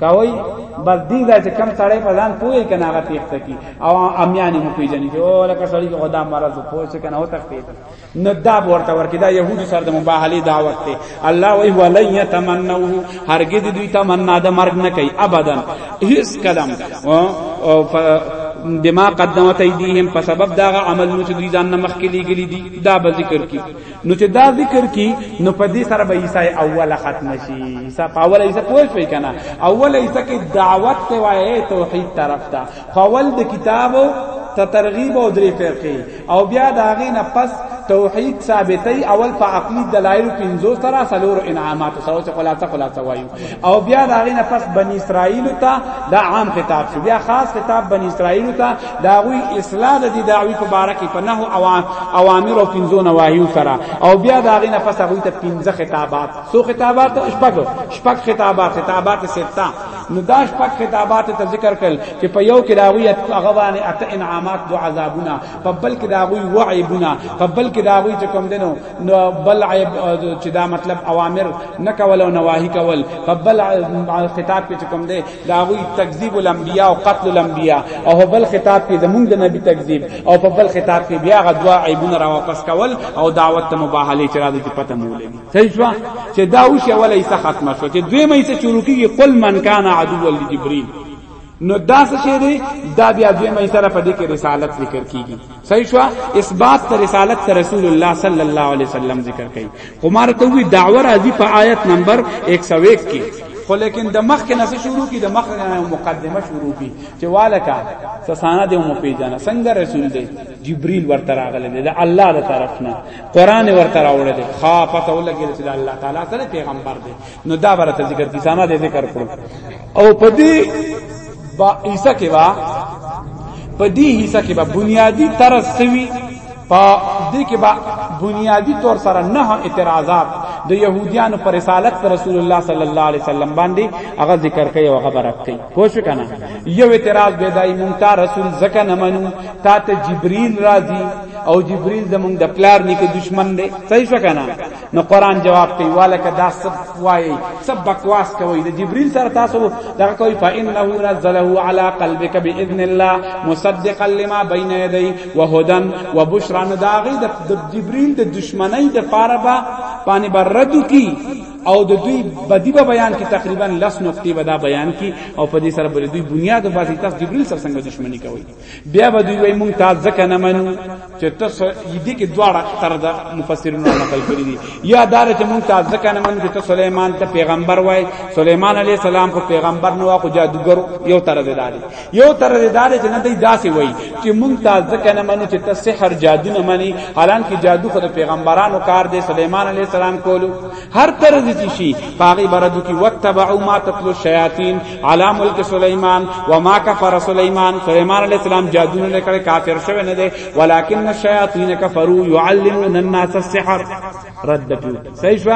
کوي بس دی دا چې کم سړی په ځان پوهې کنه هغه تیښته کی او امیانی مو پیژني چې او لکه سړی کې خدا مرز پوه چې کنه او تخته نو دا ورته ورکی دا يهودو سره د مباهله دعوت ته الله وی ولن يتمنوه هرګد دوی تمنا د مرګ نه کوي ابدا هیڅ کلم او بما قدمت ایدیهم په سبب دا عملونه چې دوی ځان نه مخکې لګلی دي دا به ذکر کی نو چې دا ذکر کی نو په دې سره به عیسی اوله ختم شي عیسی په اوله عیسی پوه شوي کنه اوله عیسی کې دعوت ته وایي توحید طرف ته خول د کتابو ته ترغیب او درې فرقې او بیا دا غي نه پس توحید ثابتې اول په عقلی دلایل پنځو سره سلور انعامات سره خلاصه خلاصه وایو او بیا دا غینه پس بنی اسرائیل ته دا عام خطاب شو بیا خاص خطاب بنی اسرائیل ته دا غوی اصلاح د دې دعوی په باره کې پنه او اوامر او پنځو نواهی سره او بیا دا غینه پس غوی ته پنځه خطابات سو خطابات شپږ شپږ خطابات خطابات ستا نو دا شپږ خطابات ته ذکر کړل چې په یو کې دا غوی هغه باندې اته انعامات دو عذابونه په بل کې دا غوی وعیبونه په بل کې دا غوی چې کوم دینو نو بل عیب چې دا مطلب اوامر نه کول او نواهی کول په بل خطاب کې کوم دی دا غوی تکذیب الانبیاء او قتل الانبیاء او بل خطاب کې زمونږ د نبی تکذیب او په بل خطاب کې بیا غدوا عیبونه را واپس کول او دعوت ته مباهله چې را دې پته مولې صحیح شو چې دا اوس اوله یې ختمه شو چې دویمه یې شروع کیږي قل من کان عدو لجبريل نو دا څه شی دی دا بیا دوی مې سره په دې کې رسالت ذکر کیږي صحیح شو اثبات ته رسالت ته رسول الله صلی الله علیه وسلم ذکر کوي عمر ته وی دعوه راځي په آیت نمبر 101 کې خو لیکن د مخ کې نس شروع کی د مخ مقدمه شروع کی چې والکا سسانه دې مو پیژنه څنګه رسول دی جبريل ورته راغله دی د الله تر طرف نه قران ورته راوړل دی خافت ولګی چې الله تعالی سره پیغمبر دی نو دا برته ذکر کی سانا دې ذکر کړو او پدی با عیسی کې وا پدی عیسی کې با بنیادی طرز سوي په دې کې با بنیادی طور سره نه اعتراضات د يهوديانو پر رسالت پر رسول الله صلی الله علیه وسلم باندې هغه ذکر کوي او خبره کوي پوه شو کنه یو اعتراض به دای مونږ ته رسول زکه نه منو تا ته جبريل راضي او جبريل زمونږ د پلار نیکه دشمن دی صحیح شو کنه نو قران جواب کوي والک دا سب وایي سب بکواس کوي د جبريل سره تاسو دا کوي فانه نزله على قلبك باذن الله مصدقا لما بين يدي وهدى وبشرى نداغي د جبريل د دشمنی د پاره با پانی بر رد کی او د دوی بدی به بیان کی تقریبا لس نقطې به دا بیان کی او په دې سره بل دوی بنیاد باسي تاسو جبريل سره څنګه دشمنی کوي بیا به دوی وای مونږ تا ځکه نه منو چې تاسو دې کې دواړه تر دا مفسرینو نقل کړی دي یا دار چې مونږ تا ځکه نه منو چې سليمان ته پیغمبر وای سليمان عليه السلام خو پیغمبر نه واخو جادوګر یو تر دې دار یو تر دې دار چې نه دی داسې وای چې مونږ تا ځکه نه منو چې ته سحر جادو نه مني حالانکه جادو خو د پیغمبرانو کار دی سليمان عليه السلام کولو هر طرز چی شي پاغي برد کی وتبعوا ما تتلو الشیاطین علی ملک سلیمان و ما کفر سلیمان سلیمان علیہ السلام جادو نه کړ کافر شوه نه دی ولکن الشیاطین کفروا يعلمون الناس السحر رد پیو صحیح شو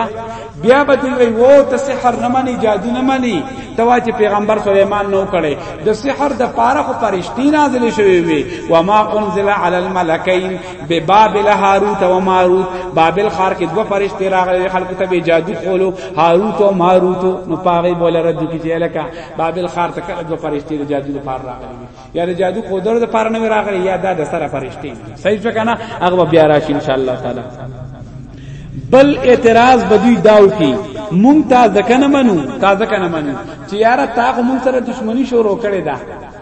بیا به دی وی وو ته سحر نه مانی جادو نه مانی توا چې پیغمبر سلیمان نو کړي د سحر د پاره خو پرشتي نازل شوی وي و ما انزل علی الملکین به بابل هاروت و ماروت بابل خار کې دوه فرشتي راغلي خلکو ته به جادو کولو هاروت او ماروت نو پاغي بوله رد کیږي لکه بابل خار ته کله دوه فرشتي د جادو لپاره راغلي یا د جادو کو در لپاره نه راغلي یا د سره فرشتي صحیح څه کنه هغه بیا راشي ان شاء الله تعالی بل اعتراض بدوی داو کی مونږ تا ځکنه منو تا ځکنه منو چې یاره تا خو مونږ سره دښمنی شروع کړې ده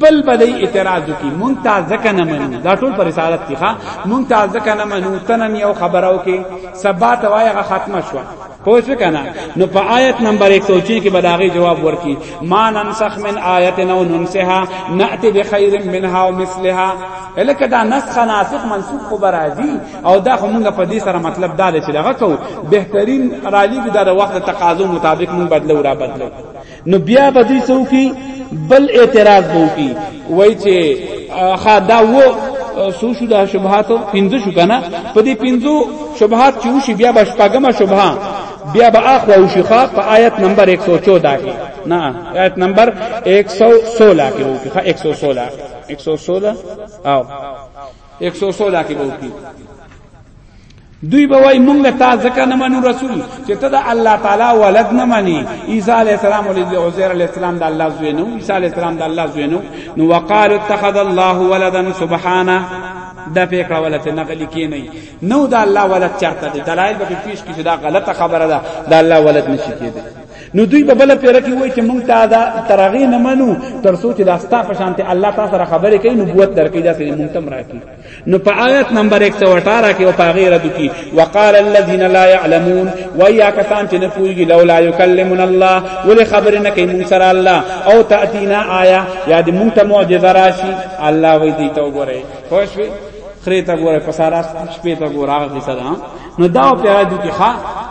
بل بدی اعتراض کی مونږ تا ځکه نه منو دا ټول پر رسالت دی ښا مونږ تا ځکه نه منو تنم یو خبرو کې سبا ته وایغه ختمه شو پوه شو کنه نو په آیت نمبر 106 کې بداغي جواب ورکي ما ننسخ من آیت نو ننسها نأتی بخیر منها او مثلها الکه دا نسخ ناسخ منسوخ خو برازي او دا خو مونږ په دې سره مطلب دا دی چې دغه کو بهترین رالی دا د وخت تقاضو مطابق مونږ بدلو را بدلو نو بیا به دوی څه وکړي بل اعتراض به وکړي وایي چې ښه دا و سو شو دا شبهات پنځه شو کنه په دې پنځو شبهات چې وشي بیا به شپږمه شبهه بیا به اخوا وشي ښه په آیت نمبر 114 کې نه آیت نمبر 116 کې وکړي 116 116 او 116 کې به وکړي دوی به وای مونږ تا ځکه نه منو رسول چې ته د الله تعالی ولد نه مني عیسی علی السلام او عزیر علی السلام د الله زوی نو عیسی علی السلام د الله زوی نو نو وقالو اتخذ الله ولدا سبحانه دا پیکړه ولته نقل کی نه نو دا الله ولد چرته دلایل به پیش کی چې دا غلطه خبره ده دا الله ولد نشي کېدی نو دوی په بل پیره کې وای چې مونږ ته دا ترغی نه منو تر څو چې دا ستا په شان ته الله تاسو سره خبرې کوي نبوت درکې دا سره مونږ تم راکی نو په آیت نمبر 118 کې او په غیره د کې وقال الذين لا يعلمون ويا کسان چې نه پوهیږي لولا يكلمنا الله ولې خبرې نه کوي مونږ سره الله او تاتینا آیا یا د مونږ ته معجزه راشي الله وې دې ته وګوره خوښ وي خریته ګوره پسارا شپې ته ګوره هغه څه نو دا پیرا دي کې ښا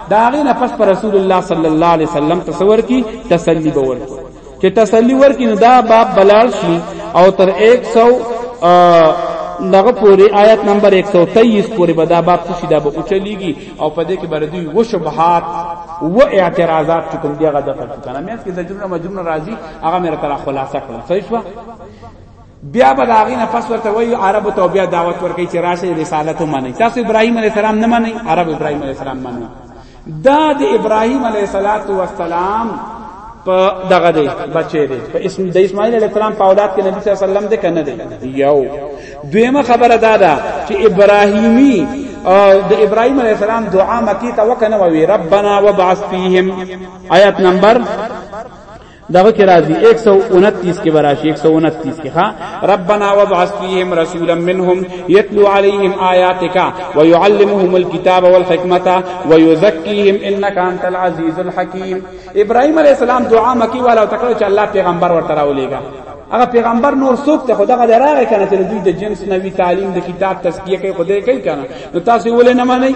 دا غي نه پس پر رسول الله صلی الله علیه وسلم تصور کی تسلی به ورکو چې تسلی ورکې نو دا باب بلال شي او تر 100 دغه پوری آیت نمبر 123 پوری به دا باب څه دا به اوچلیږي او په دې کې بر دوی و شبهات و اعتراضات چې کوم دیغه د پټ کنه مې کې د جمله مجموع راضي هغه مې را خلاصه کړم صحیح شو بیا به د هغې نه پس ورته وایي عربو ته بیا دعوت ورکوي چې راشئ رسالت ومنئ تاسو ابراهیم علیه السلام نه منئ عرب ابراهیم علیه السلام منئ دا د ابراهیم علیه السلام په دغه دی بچی دی په اسم د اسماعیل علیه السلام په اولاد کې نبی صلی الله علیه وسلم د کنه دی یو دویمه خبره دا ده چې ابراهیمی د ابراهيم عليه السلام دعا مکی ته وکنه وی ربنا وبعث فيهم آیت نمبر دغه کې راځي 129 کې براشي 129 کې ها ربنا وابعث فيهم رسولا منهم يتلو عليهم آياتك ويعلمهم الكتاب والحكمة ويزكيهم انك انت العزيز الحكيم ابراهيم عليه السلام دعا مکی والا تکړه چې الله پیغمبر ورته راولېګا هغه پیغمبر نور څوک ته خدغه دراغه کنه چې دوی د جنس نوی تعلیم د کتاب تزکیه کوي خدای کوي کنه نو تاسو ولې نه مانی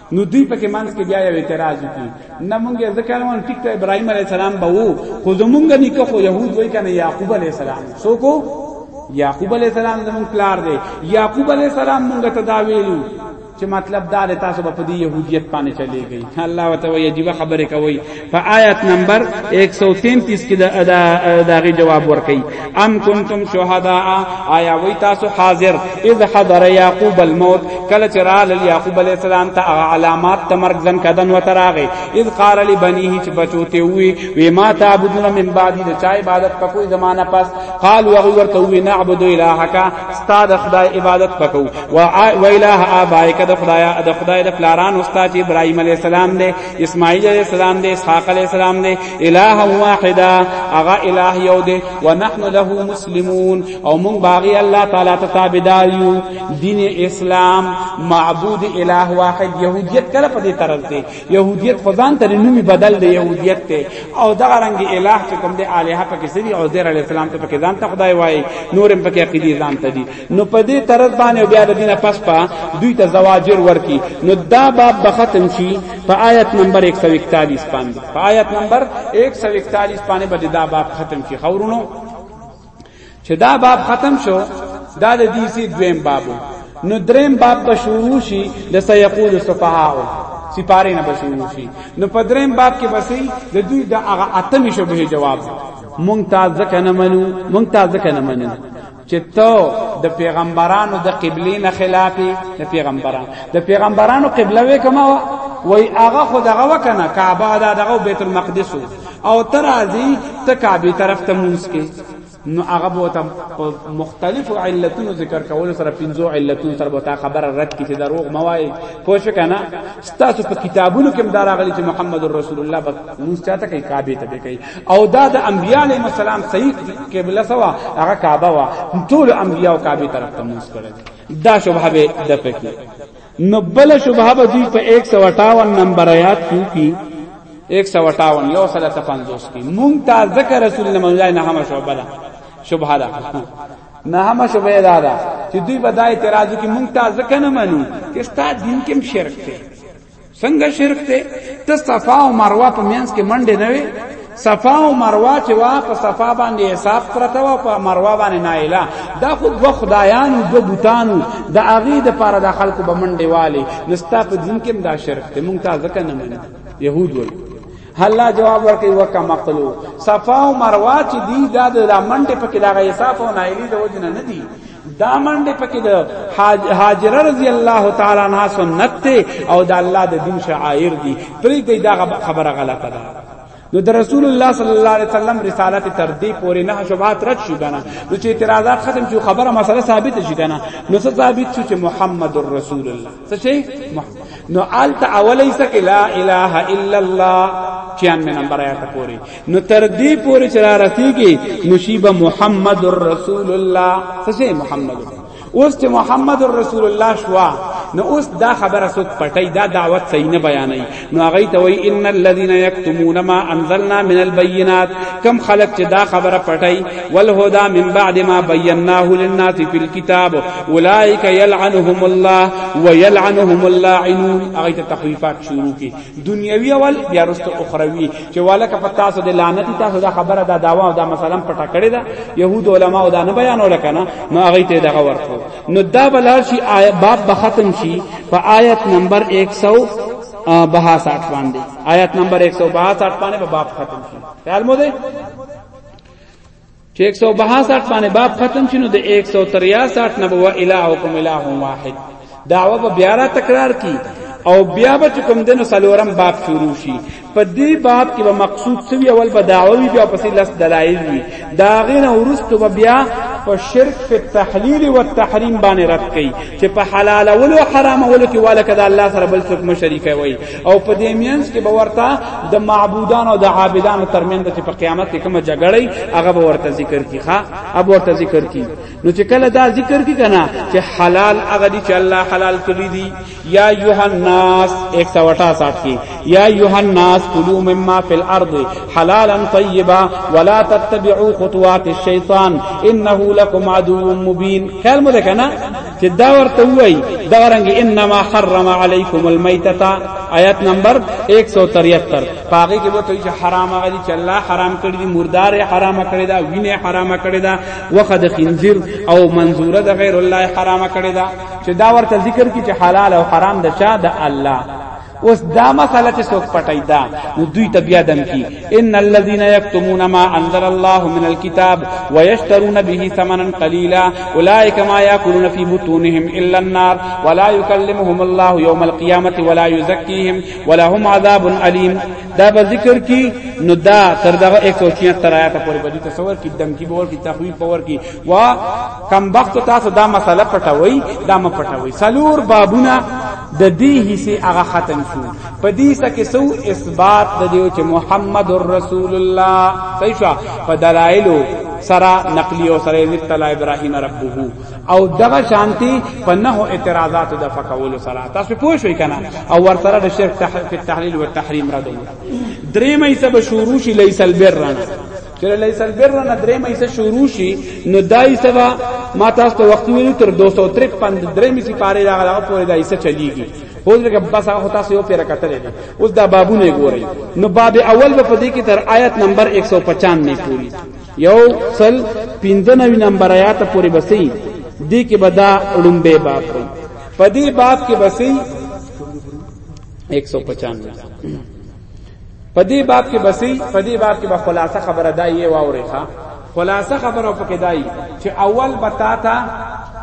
نو دوی پکې منځ کې بیا یو اعتراض وکړي نه مونږ ځکه نو ټیک ته ابراهیم علی السلام به وو خو زمونږ نیکه خو یهود وای کنه یعقوب علی السلام سو کو یعقوب علی السلام زمونږ پلار دی یعقوب علی السلام مونږ ته دا ویلو چې مطلب دا دی تاسو به په دې يهودیت باندې چلےږئ الله وتعالى یجب خبره کوي په آیت نمبر 133 کې دا داغي جواب ورکړي ام کنتم شهدا آیا وی تاسو حاضر اذ حضر یعقوب الموت کله چې رال یعقوب علی السلام ته علامات تمرګ ځن کدن وتراغه اذ قال لبنیه چې بچوته وی وی ما تعبدون من بعد د چا عبادت په کوئی زمانہ پس قال وغی ورته وی نعبد الهک استاد خدای عبادت پکو و اله ابائک د خدای د خدای د پلاران استاد ابراهیم علی السلام نه اسماعیل علیہ السلام دے اسحاق علیہ السلام دے الہ واحدا اغا الہ یو دے ونحن له مسلمون او من باغی اللہ تعالی تتابدار یو دین اسلام معبود الہ واحد یہودیت کلا پدی طرف دے یہودیت خدان تر نومی بدل دے یہودیت تے او دا رنگ الہ چکم دے آلیہ پکی سری عزیر علیہ السلام تے پکی دانتا خدای وائی نورم پکی عقیدی دانتا دی نو په دې طرز باندې بیا د دینه پس په دوی ته زواجر ورکی نو دا باب به ختم شي په آیت نمبر 141 باندې په آیت نمبر 141 باندې به دا باب ختم شي خورونو چې دا باب ختم شو دا د دې سي دویم باب نو دریم باب به شروع شي د سيقول السفهاء سپاره نه به شروع شي نو په دریم باب کې بسې د دوی د هغه اتمی شوبه جواب مونږ تا ځکه نه منو مونږ تا ځکه نه منو چې ته د پیغمبرانو د قبلې نه خلافي د پیغمبرانو د پیغمبرانو قبله وې کما وای هغه خو دغه وکنه کعبه دا دغه بیت المقدس او تر ازي ته کعبه طرف ته مونږ کې نو هغه به ته مختلف علتونو ذکر کول سره پنځو علتونو سره به خبر رد کی چې دروغ موای پوه شو کنه ستاسو په کتابونو کې مدار غلی چې محمد رسول الله به مونږ چاته کوي کعبه ته کوي او دا د انبیاء علیهم السلام صحیح قبله سوا هغه کعبه وا ټول انبیاء او کعبه طرف ته مونږ کړل دا شوبه به د پکې نو بل شوبه به دوی په 158 نمبر آیات کې کی 158 یو سره 50 کې مونږ تا ذکر رسول الله مولای نه هم شوبه ده شوبه ده نه هم شوبه ده دا چې دوی بدای اعتراض کې مونږ تا ذکر نه منو چې ستا دین کې شرک دی څنګه شرک ته ته صفا او مروه په مینس کې منډه نه وي صفا او مروه چې وا په صفا باندې حساب پرته وا په مروه باندې نایلا دا خو دو خدایان او دو بوتانو د اغي د پاره د خلکو به منډه والي نستا په دین کې دا شرک ته مونږ ته ځکه نه منو يهود وایي الله جواب ورکړي وکا مقلو صفا او مروه چې دی دا د منډه په کې دا حساب او نایلی د وجنه نه دی دا منډه پکې د هاجر رضی الله تعالی عنها سنت ته او د الله د دین شعائر دي پرې دې دا خبره غلطه ده نو د رسول الله صلی الله علیه وسلم رسالت تر دې پورې نه شوبات رد شي کنه نو چې اعتراضات ختم شي خبره مسله ثابت شي کنه نو ثابت شي چې محمد رسول الله څه شي نو آلته اولې سکه لا اله الا الله چیان مې نمبر آیات پوری نو تر دې پوری چې را رسیږي نشیب محمد رسول الله څه شي محمد اوس چې محمد رسول الله شوا نو اوس دا خبره څوک پټي دا دعوت صحیح نه بیانوي نو هغه ته وای ان الذين يكتمون ما انزلنا من البينات کم خلق چې دا خبره پټای والهدى من بعد ما بيناه للناس في الكتاب اولئك يلعنهم الله ويلعنهم اللاعنون هغه ته تخويفات شروع کی دنیوي اول بیا رست اخروی چې والک پتا سو د لعنت تاسو دا خبره دا داوا دا مثلا پټه کړی دا يهود علما دا نه بیانول کنه نو هغه ته دغه ورته نو دا بلار شي باب به ختم شي په آیت نمبر 162 باندې آیت نمبر 162 باندې به باب ختم شي خیال مو دی چې 162 باندې باب ختم شي نو د 163 نبو الہکم الہ واحد دعوه به بیا را تکرار کی او بیا به کوم دنو سلورم باب شروع شي په دې باب کې به مقصود څه وي اول به دعوه وي بیا پسې لس دلایل وي دا غینه ورستو به بیا په شرک په تحلیل او تحریم باندې رد کړي چې په حلال او حرام او کې والا کده الله سره بل څوک مشرک وي او په دې مینس کې به ورته د معبودان او د عابدان ترمنځ چې په قیامت کې کوم جګړې هغه به ورته ذکر کی ښا اب ورته ذکر کی نو چې کله دا ذکر کی کنه چې حلال هغه دي چې الله حلال کړی دي یا ایها الناس 168 کی یا ایها الناس کلوا مما فی الارض حلالا طیبا ولا تتبعوا خطوات الشیطان انه لكم عدو مبین خیال مو ده کنه چې دا ورته وای دا رنګ انما حرم علیکم المیتتا آیت نمبر 173 پاګه کې وته چې حرام غلي چې الله حرام کړی دي مردار حرام کړی دا وینه حرام کړی دا وخد خنزیر او منظوره د غیر الله حرام کړی دا چې دا ورته ذکر کی چې حلال او حرام د چا د الله اوس دا مسله چې څوک پټای دا نو دوی ته بیا دم کی ان الذين يكتمون ما انزل الله من الكتاب ويشترون به ثمنا قليلا اولئك ما ياكلون في بطونهم الا النار ولا يكلمهم الله يوم القيامه ولا يزكيهم ولهم عذاب اليم دا به ذکر کی نو دا تر دغه 176 آیات پورې به دي تصور کی دم کی باور کی تخویف باور کی وا کم وخت تاسو دا مسله پټوي دا م پټوي سلور بابونه د دې حصے هغه ختم شو په دې سکه سو اثبات د دې چې محمد رسول الله صحیح شو په دلایلو سرا نقلی او سرا ذکر الله ابراهیم ربه او دغه شانتی په نه اعتراضات د فقول سرا تاسو پوه شئ کنه او ور سره د شرک تحلیل او تحریم را دی درې مې سبب شروع شي لیسل برنا چې لیس البر نه درې مې څه شروع شي نو دای سبا ما تاسو ته وخت ویلو تر 253 درې مې سي پاره دا غلا پورې دای څه چلیږي اوس لکه بس هغه تاسو یو پیر کتلې دي اوس دا بابونه ګورئ نو باب اول په دې کې تر آیت نمبر 195 پوری یو سل 95 نمبر آیات پوری بسې دې کې بدا لومبه باب په دې باب کې بسې 195 په دې باب کې بسې په دې باب کې به خلاصه خبره دا یې واوري ښا خلاصه خبره په کې دای چې اول بتا تا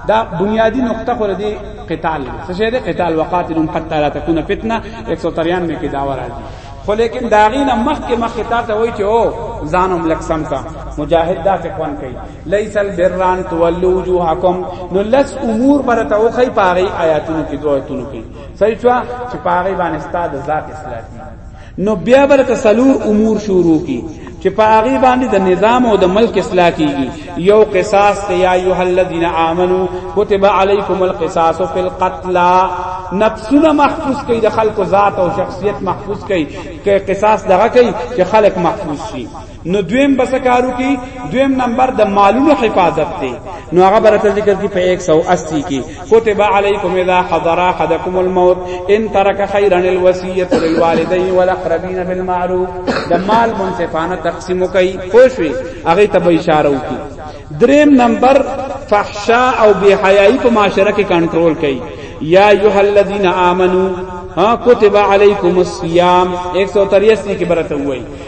دا بنیادی نقطه خو دې قتال څه شه دې قتال وقاتلهم حتى لا تكون فتنه 193 کې دا راځي خو لیکن داغین مخ کې مخ تا ته وای چې او ځانم لکسم کا مجاهد دا څه کوان کوي ليس البران تولوا وجوهكم نو لس امور برته او خي پاغي آیاتونو کې دوه تونو کې صحیح شو چې په هغه باندې ستا د ذات اصلاح کی نو بیا بل تسلور امور شروع کی چې په هغه باندې د نظام او د ملک اصلاح کیږي یو قصاص ته یا ایه الذین آمنو کتب علیکم القصاص فی القتل نفسونه محفوظ کړي د خلکو ذات او شخصیت محفوظ کړي کې قصاص دغه کړي چې خلک محفوظ شي نو دویم بس کارو کی دویم نمبر د مالونو حفاظت ته نو هغه برته ذکر کی په 180 کی کتب علیکم اذا حضر احدکم الموت ان ترک خیرا الوصیه للوالدین والاقربین بالمعروف د مال منصفانه تقسیم کوي خوشوي هغه ته به اشاره وکي دریم نمبر فحشا او بیحیائی په معاشره کې کنټرول کوي یا ایها الذین آمنو ها کتب علیکم الصیام 183 کې برته وایي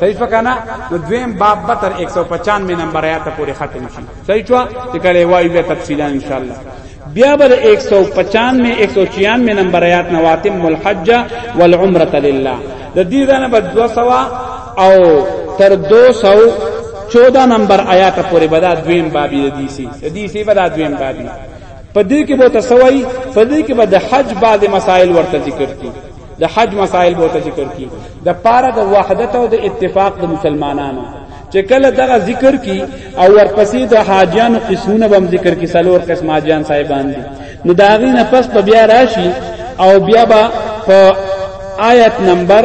صحیح شو کنه نو دویم باب به تر 195 نمبر آیات پورې ختم شي صحیح شو چې کله وایي به تفصیلا ان شاء الله بیا به 195 میں 196 نمبر آیات نواتم الحج والعمره لله د دې ځنه به 200 او تر 214 نمبر آیات پورې به دا دویم باب دی سي دی سي به دا دویم باب دی په دې کې به تسوي په دې کې به د حج بعد مسائل ورته ذکر کړي د حج مسائل به ذکر کی د پاره د وحدت او د اتفاق د مسلمانانو چې کله دغه ذکر کی او ورپسې د حاجیانو قسمونه به ذکر کی سلور قسم حاجیان صاحبان دي نو دا غي نه پس په بیا راشي او بیا به په آیت نمبر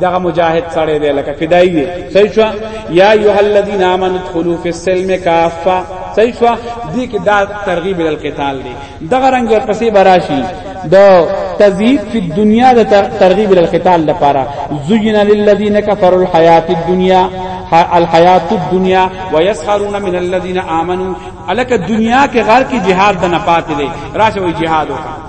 دغه مجاهد سره دی لکه فدای دی صحیح شو یا ایه الذین آمنوا ادخلوا فی السلم کافه صحیح شو دې کې دا ترغیب ال قتال دی دغه رنگ ورپسې براشي د تزيد فی الدنیا د ترغیب ال قتال لپاره زین للذین کفروا الحیات الدنیا الحیات الدنیا ويسخرون من الذين آمنوا الک دنیا کې غار کې جهاد د نه پاتې دی راشه وی جهاد وکړه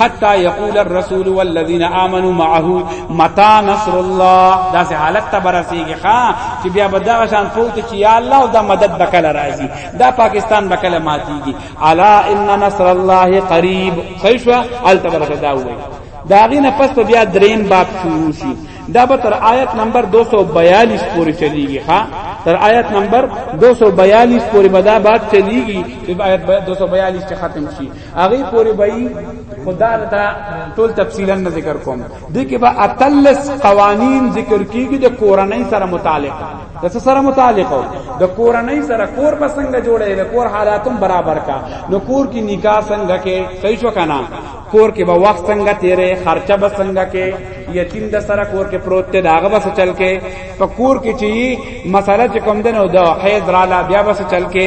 حتا یقول الرسول والذین آمنوا معه متى نصر الله دا سه حالت ته برسیږي ښا چې بیا به دا شان فوت چې یا الله دا مدد بکله راځي دا پاکستان بکله ماتيږي الا ان نصر الله قریب خیشوا التبرک دا وایي دا غینه پس بیا دریم باب شروع شي دا به تر آیت نمبر 242 پورې چلیږي ها تر آیت نمبر 242 پورې به دا باب چلیږي چې آیت 242 ته ختم شي هغه پوری بای خدا رتا ټول تفصیلا نه ذکر کوم دې کې به اتلس قوانین ذکر کیږي د کورنۍ سره متعلق د څه سره متعلق د کورنۍ سره کور په څنګه جوړې د کور حالاتم برابر کا نو کور کې نکاح څنګه کې صحیح شو کنه کور کې به وخت څنګه تیرې خرچه به څنګه کې یتیم د سره کور کې پروت ته داغه بس چل کې په کور کې چی مساله چې کوم دنو د حیض رالا بیا بس چل کې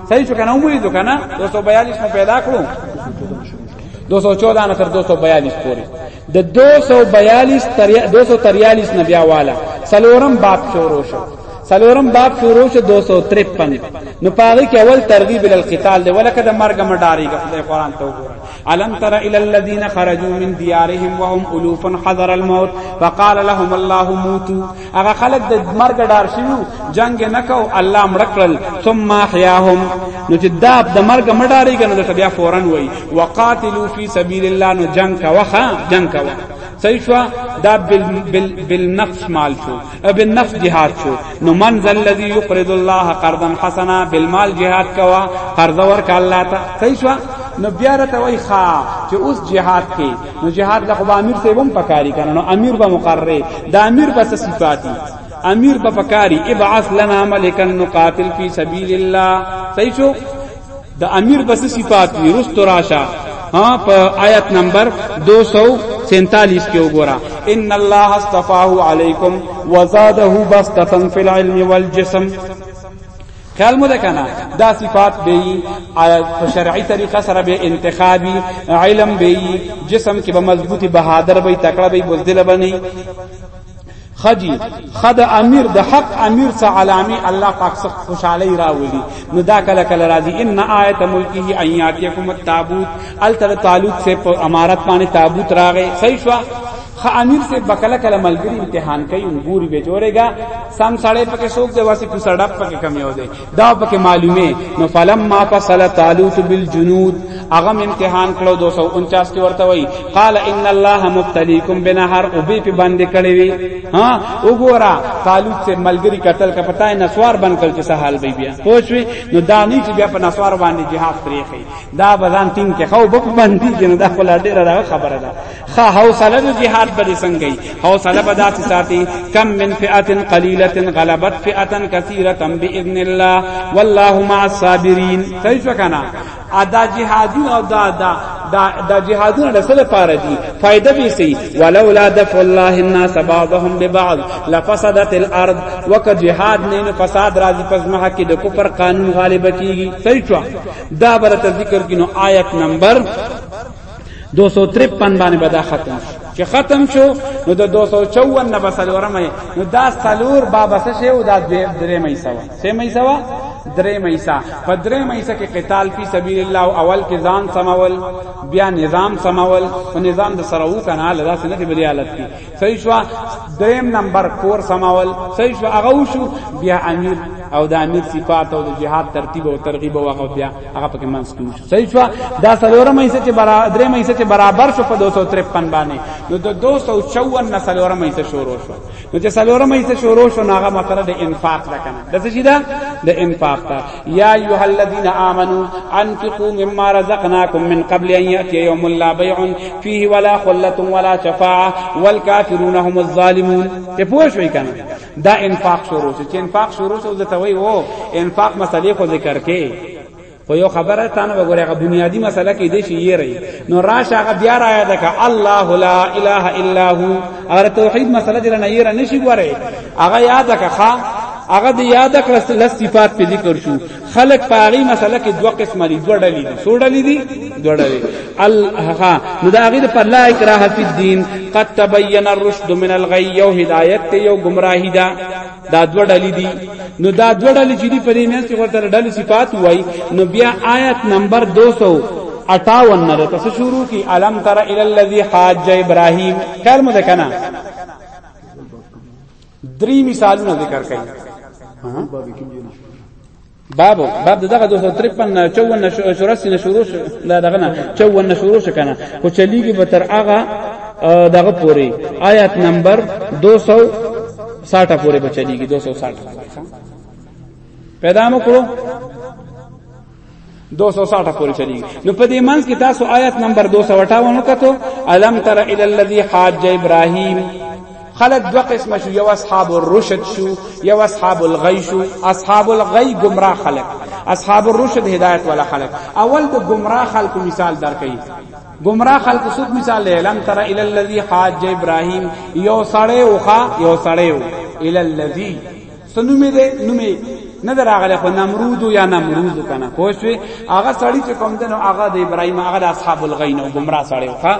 صحیح شو کنه ومولیدو کنه 242 مو پیدا کړو 214 نه تر 242 پورې د 242 تر 243 نه بیا والا سلورم باب شروع شو سلورم باب شروع شو 253 نو پاره کې اول ترغیب ال قتال دی ولکه د مرګ مډاری غفله قران ته وګوره الم تر الى الذين خرجوا من ديارهم وهم الوف حذر الموت فقال لهم الله موتوا هغه خلق د مرګ ډار شنو جنگ نکاو الله مرکل ثم احياهم نو چې دا د مرګ مډاری کنه د بیا فورن وای وقاتلوا في سبيل الله نو جنگ کا وخا جنگ کا صحیح شو دا بل بل بل نفس مال شو ابن نفس جهاد شو نو من ذل الذي يقرض الله قرضا حسنا بالمال جهاد کوا قرض ورک الله ته صحیح شو نو بیا راته وای ښا چې اوس جهاد کې نو جهاد له خو امیر ته هم پکاري کنه نو امیر به مقرر دا امیر بس صفاتی امیر به پکاري ابعث لنا ملکا نقاتل فی سبیل الله صحیح شو د امیر بس صفات وی رست راشه ها په آیت نمبر 247 کې وګوره ان الله استفاه علیکم وزاده بسطه فی العلم والجسم خیال مو ده کنه دا صفات به په شرعي طریقه سره به انتخابي علم به جسم کې به مضبوطی بهادر به تکړه به بزدل بني خجی خد امیر د حق امیر څخه علامه الله پاک څخه خوشالي راولي نو دا کله کله راځي ان آیت ملکی ان یاتیکم التابوت التل تعلق سے امارت باندې تابوت راغې صحیح شو خ امیر سے بکله کله ملګری امتحان کوي ګوري به جوړېګا سم ساړې پکې سوق دی واسي کو سړډ پکې کمی و دی دا پکې معلومه نو فلما فصل طالوت بالجنود اغم امتحان کړو 249 کې ورته وای قال ان الله مبتليكم بنهر او به په باندې کړی وی ها وګورا طالوت سے ملګری قتل کا پتا ہے نسوار بن کل کې سهال بی بیا پوښوي نو دانی چې بیا په نسوار باندې جهاد پرې خي دا بزان تین کې خو بک باندې جن دا خلا ډیره خبره ده خا حوصله د جهاد به څنګه حوصله به داسې ساتي کم من فئه قليله غلبت فئه كثيره باذن الله والله مع الصابرين صحیح وکنا ادا جهادون او دا دا دا, دا جهادون له سره پاره دي فائدہ به سي ولولا دفع الله الناس بعضهم ببعض لفسدت الارض وک جهاد نه نو فساد راځي پس مه کې د کفر قانون غالب کیږي صحیح دا برته ذکر کینو آیت نمبر 253 باندې به دا ختم شي چې ختم شو نو د 254 نه بسلورم نو دا سلور بابا څه شی او دا درې مې سوا سه مې سوا درې مې سا په درې مې سا کې قتال فی سبیل الله او اول کې ځان سماول بیا نظام سماول او نظام د سره وو کنه الله سنت بلی حالت کې صحیح شو دریم نمبر کور سماول صحیح شو هغه وشو بیا امیر او د امیر صفات او د جهاد ترتیب او ترغیب او هغه بیا هغه پکې منځ کې وشو صحیح شو دا سلورم ایسه چې برا درې مېسه چې برابر شو په 253 باندې نو د 254 نه سلورم ایسه شروع شو نو چې سلورم ایسه شروع شو نو هغه مسله د انفاق ده کنه د څه شي ده د انفاق ده یا ایها الذین آمنو انفقوا مما رزقناکم من قبل ان یاتی یوم لا بیع فیه ولا خلة ولا شفاعه والکافرون هم الظالمون ته پوه شوي کنه دا انفاق شروع چې انفاق شروع شو ځته وای وو انفاق مسلې خو ذکر کې خو یو خبره تانه وګوره هغه بنیادی مسله کې دې شي یې رہی نو راشه هغه بیا رایا ده الله لا اله الا هو اور توحید مسله دې نه یې رنه شي ګوره هغه یاد کړه هغه د یاد کړه لس صفات په ذکر شو خلق پاغي مسله کې دوه قسم لري دوه ډلې دي څو ډلې دي دوه ډلې الها نو دا غیر په لا اکراه فی الدین قد تبین الرشد من الغی یو هدایت ته یو گمراهی ده دا دوه ډلې دي نو دا دوه ډلې چې دی په دې میاں کې ورته ډلې صفات وای نو بیا آیت نمبر 200 58 نه تاسو شروع کی علم تر الی الذی حاج ابراهیم کار مده کنه درې مثالونه ذکر کړي باب باب دغه 253 54 شورس نه شروع لا دغه نه 54 نه شروع کنه خو چلیږي به تر هغه دغه پوری آیات نمبر 260 پوری به چلیږي 260 پیدا مو کړو 260 پورې چلیږي نو په دې منځ کې تاسو آیت نمبر 258 وکړو الم تر ال الذی حاج ابراهیم خلق دو قسم شو یو اصحاب الرشد شو یو اصحاب الغی شو اصحاب الغی گمراه خلق اصحاب الرشد هدایت والا خلق اول د گمراه خلق مثال درکې گمراه خلق څوک مثال اعلان تر ال الذی حاج ابراهیم یو سړی اوخه یو سړی ال الذی سنومې ده نومې نه دراغله خو نمرود یا نمرود کنه پوه شو هغه سړی چې کوم دنو هغه د ابراهیم هغه د اصحاب الغین او گمراه سړی وکا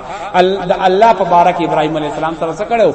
د الله په بارک ابراهیم علی السلام سره څه کړو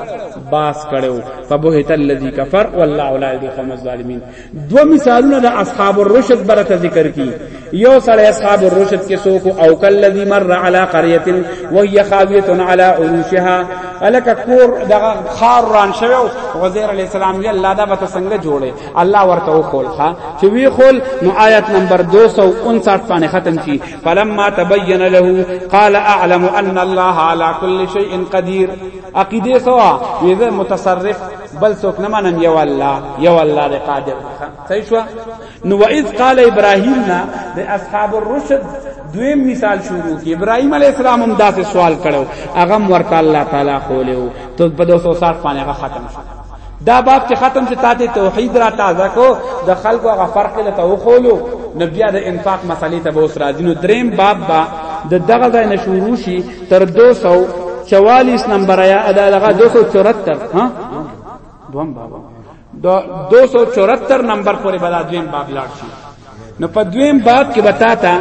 باس کړو فبهت الذی کفر والله لا یهدی القوم الظالمین دو مثالونه د اصحاب الرشد برته ذکر کی یو سړی اصحاب الرشد کې څوک او کل الذي مر على قريه وهي خاويه على عروشها الک کور دغه خار ران شوی او وزیر علی السلام یې الله دا به څنګه جوړي الله ورته وخول ها چې وی خول نو آیت نمبر 259 باندې ختم شي فلما تبين له قال اعلم ان الله على كل شيء قدير عقیده سوا یې متصرف بل څوک نه منم یو الله یو الله قادر صحیح شو نو وإذ قال ابراهيم نا د اصحاب الرشد دویم مثال شروع کی ابراهيم عليه السلام هم داسې سوال کړو هغه ورته الله تعالی خولیو ته په 260 باندې هغه ختم شو دا باب چې ختم چې تاته توحید را تازه کو د خلکو هغه فرق له تو خولو نبي د انفاق مسلې ته به اوس راځي نو دریم باب با د دغه ځای نه شروع شي تر 244 نمبر یا ادا دغه 274 ها دوم بابا د 274 نمبر پورې بلا دویم باب لاړ شي نو په دویم باب کې بتا تا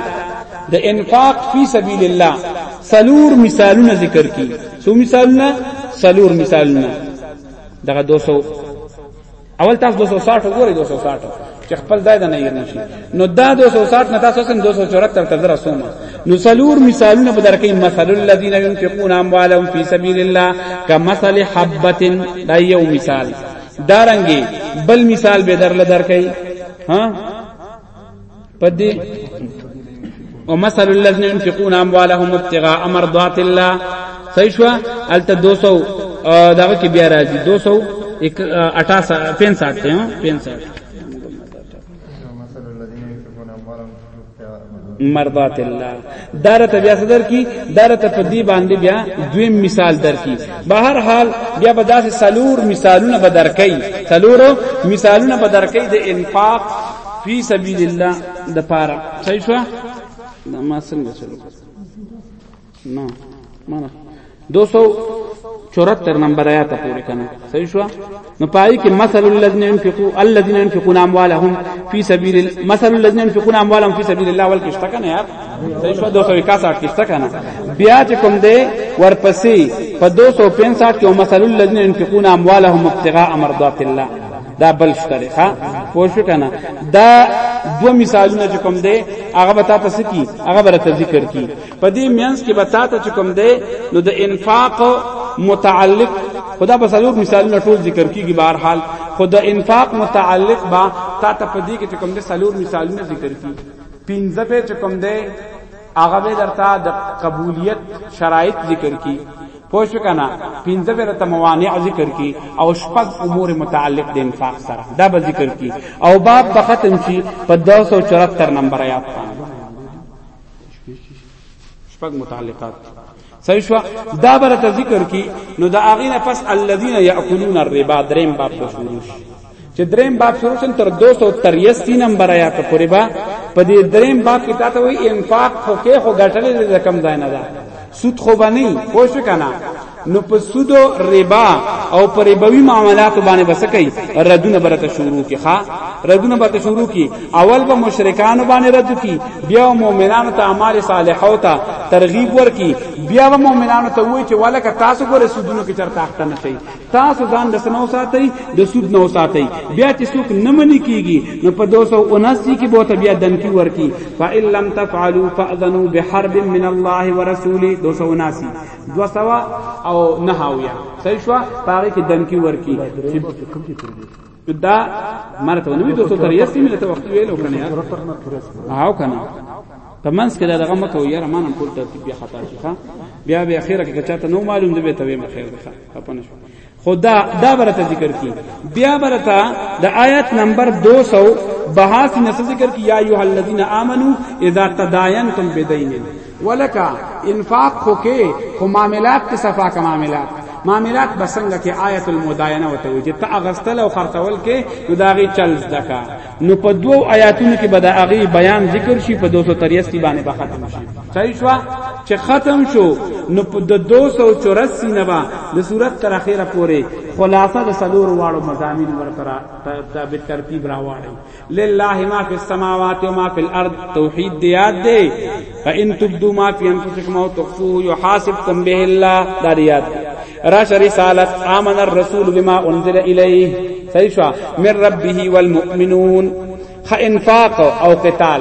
د انفاق فی سبیل الله سلور مثالونه ذکر کی سو مثالونه سلور مثالونه دغه 200 اول تاسو 260 وګورئ 260 چې خپل ځای د نه یې نشي نو دا 260 نه تاسو سم 274 تر در سومه نو سلور مثالونه په درکې مثل الذين ينفقون اموالهم في سبيل الله كمثل حبه دا یو مثال دارنګي بل مثال به درل درکې ها پدې ومثل الذين ينفقون اموالهم ابتغاء مرضات الله صحیح شو الته 200 دغه کې بیا راځي 268 65 ته 65 مرضات الله دارت بیا صدر کی دارت په دی باندې بیا دویم مثال در کی به هر حال بیا به داسې سلور مثالونه به درکې سلور مثالونه به درکې د انفاق فی سبیل الله د پاره صحیح شو دا ما څنګه چلو نه مانا 274 نمبر آیات پورې کنه صحیح شو نو پای کې مثل الذين ينفقون الذين ينفقون اموالهم في سبيل مثل الذين ينفقون اموالهم في سبيل الله ول کې شته کنه یار صحیح شو 261 کې شته کنه بیا چې کوم دی ورپسې په 265 کې مثل الذين ينفقون اموالهم ابتغاء مرضات الله دا بل شته دی ښا پوه شو کنه دا دو مثالونه چې کوم دی هغه به تاسو سکی هغه به تاسو ذکر کی په دې مینس کې به تاسو چې کوم دی نو د انفاق متعلق خدا په څلور مثالونه ټول ذکر کیږي بهر حال خدا انفاق متعلق با تاسو په دې کې چې کوم دی څلور مثالونه ذکر کی پنځه په چې کوم دی هغه به درته د قبولیت شرایط ذکر کی پوښ کنا پنځه ورته موانع ذکر کی او شپږ امور متعلق د انفاق سره دا به ذکر کی او باب به ختم شي په 274 نمبر آیات باندې شپږ متعلقات صحیح شو دا برته ذکر کی نو دا اغینه پس الذين ياكلون الربا دریم باب شروع چې دریم باب شروع شن تر 283 نمبر آیات پورې با په دې دریم باب کې تاسو وی انفاق خو کې خو ګټلې د کم ځای نه ده سود خو باندې خو شو کنه نو په سود او ربا او پر ربوي معاملات باندې بسکې ردونه برته شروع کی ها ردونه برته شروع کی اول به مشرکان باندې رد کی بیا مؤمنانو ته اعمال صالحه او ته ترغیب ورکی بیا به مؤمنانو ته وای چې ولکه تاسو ګره سودونو کې چرته اخته نه شي تاسو ځان د سنو ساتي د سود نو ساتي بیا چې څوک نه منی کیږي نو په 279 کې به ته بیا دنکی ورکی فإن لم تفعلوا فأذنوا بحرب من الله ورسوله 279 200 او نهاویا صحیح شو پاره کې دنکی ورکی دا مره ته نوې دوستو تر یستی مې ته وخت ویلو کنه یار او کنه په منځ کې دا دغه مکو یار مانم ټول ترتیب بیا خطا شي ښا بیا به اخیره کې چاته نو معلوم دی به ته به خیر ښا خپنه شو خدا دا برته ذکر کی بیا برته د آیت نمبر 282 نس ذکر کی یا ایه الذین آمنو اذا تداینتم بدین ولکه انفاق خو کې خو معاملات کې صفا کا معاملات معاملات بسنګ کې آیت المداینه وته وي چې ته اغستل او خرڅول کې نو داغي چل زدکا نو په دوو آیاتونو کې بدا اغي بیان ذکر شي په 283 باندې به ختم شي صحیح شو چې ختم شو نو په 284 نه با د صورت تر اخره پورې خلاصه د سلور واړو مزامین ورته ترتیب راوړي لله ما فی السماوات و ما فی الارض توحید دی یاد دی فان تبدو ما فی انفسکم او تخفوه یحاسبکم به الله دا دی یاد راش رسالت آمن الرسول بما انزل الیه صحیح شو من ربه والمؤمنون خ انفاق او قتال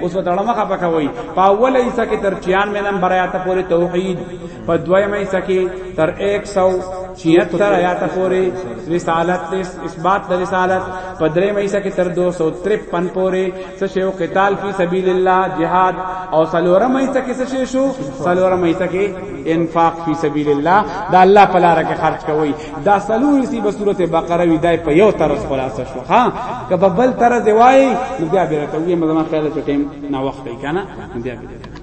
اوس وتړه مخه پکوي په اوله حصہ کې تر 96 نمبر آیات پورې توحید په دویمه حصہ کې تر 176 آیات پورې رسالت اثبات د رسالت په دریمه حصہ کې تر 253 پورې څه شی قتال فی سبیل الله جهاد او سلورمه حصہ کې څه شی شو سلورمه حصہ کې انفاق فی سبیل الله دا الله په لار کې خرج کوي دا سلوری سی به سورته بقره وی دای په یو طرز خلاصه شو ها که په بل طرز وای نو بیا بیرته وی مزما خیال ته ټیم نا وخت کنه بیا بیرته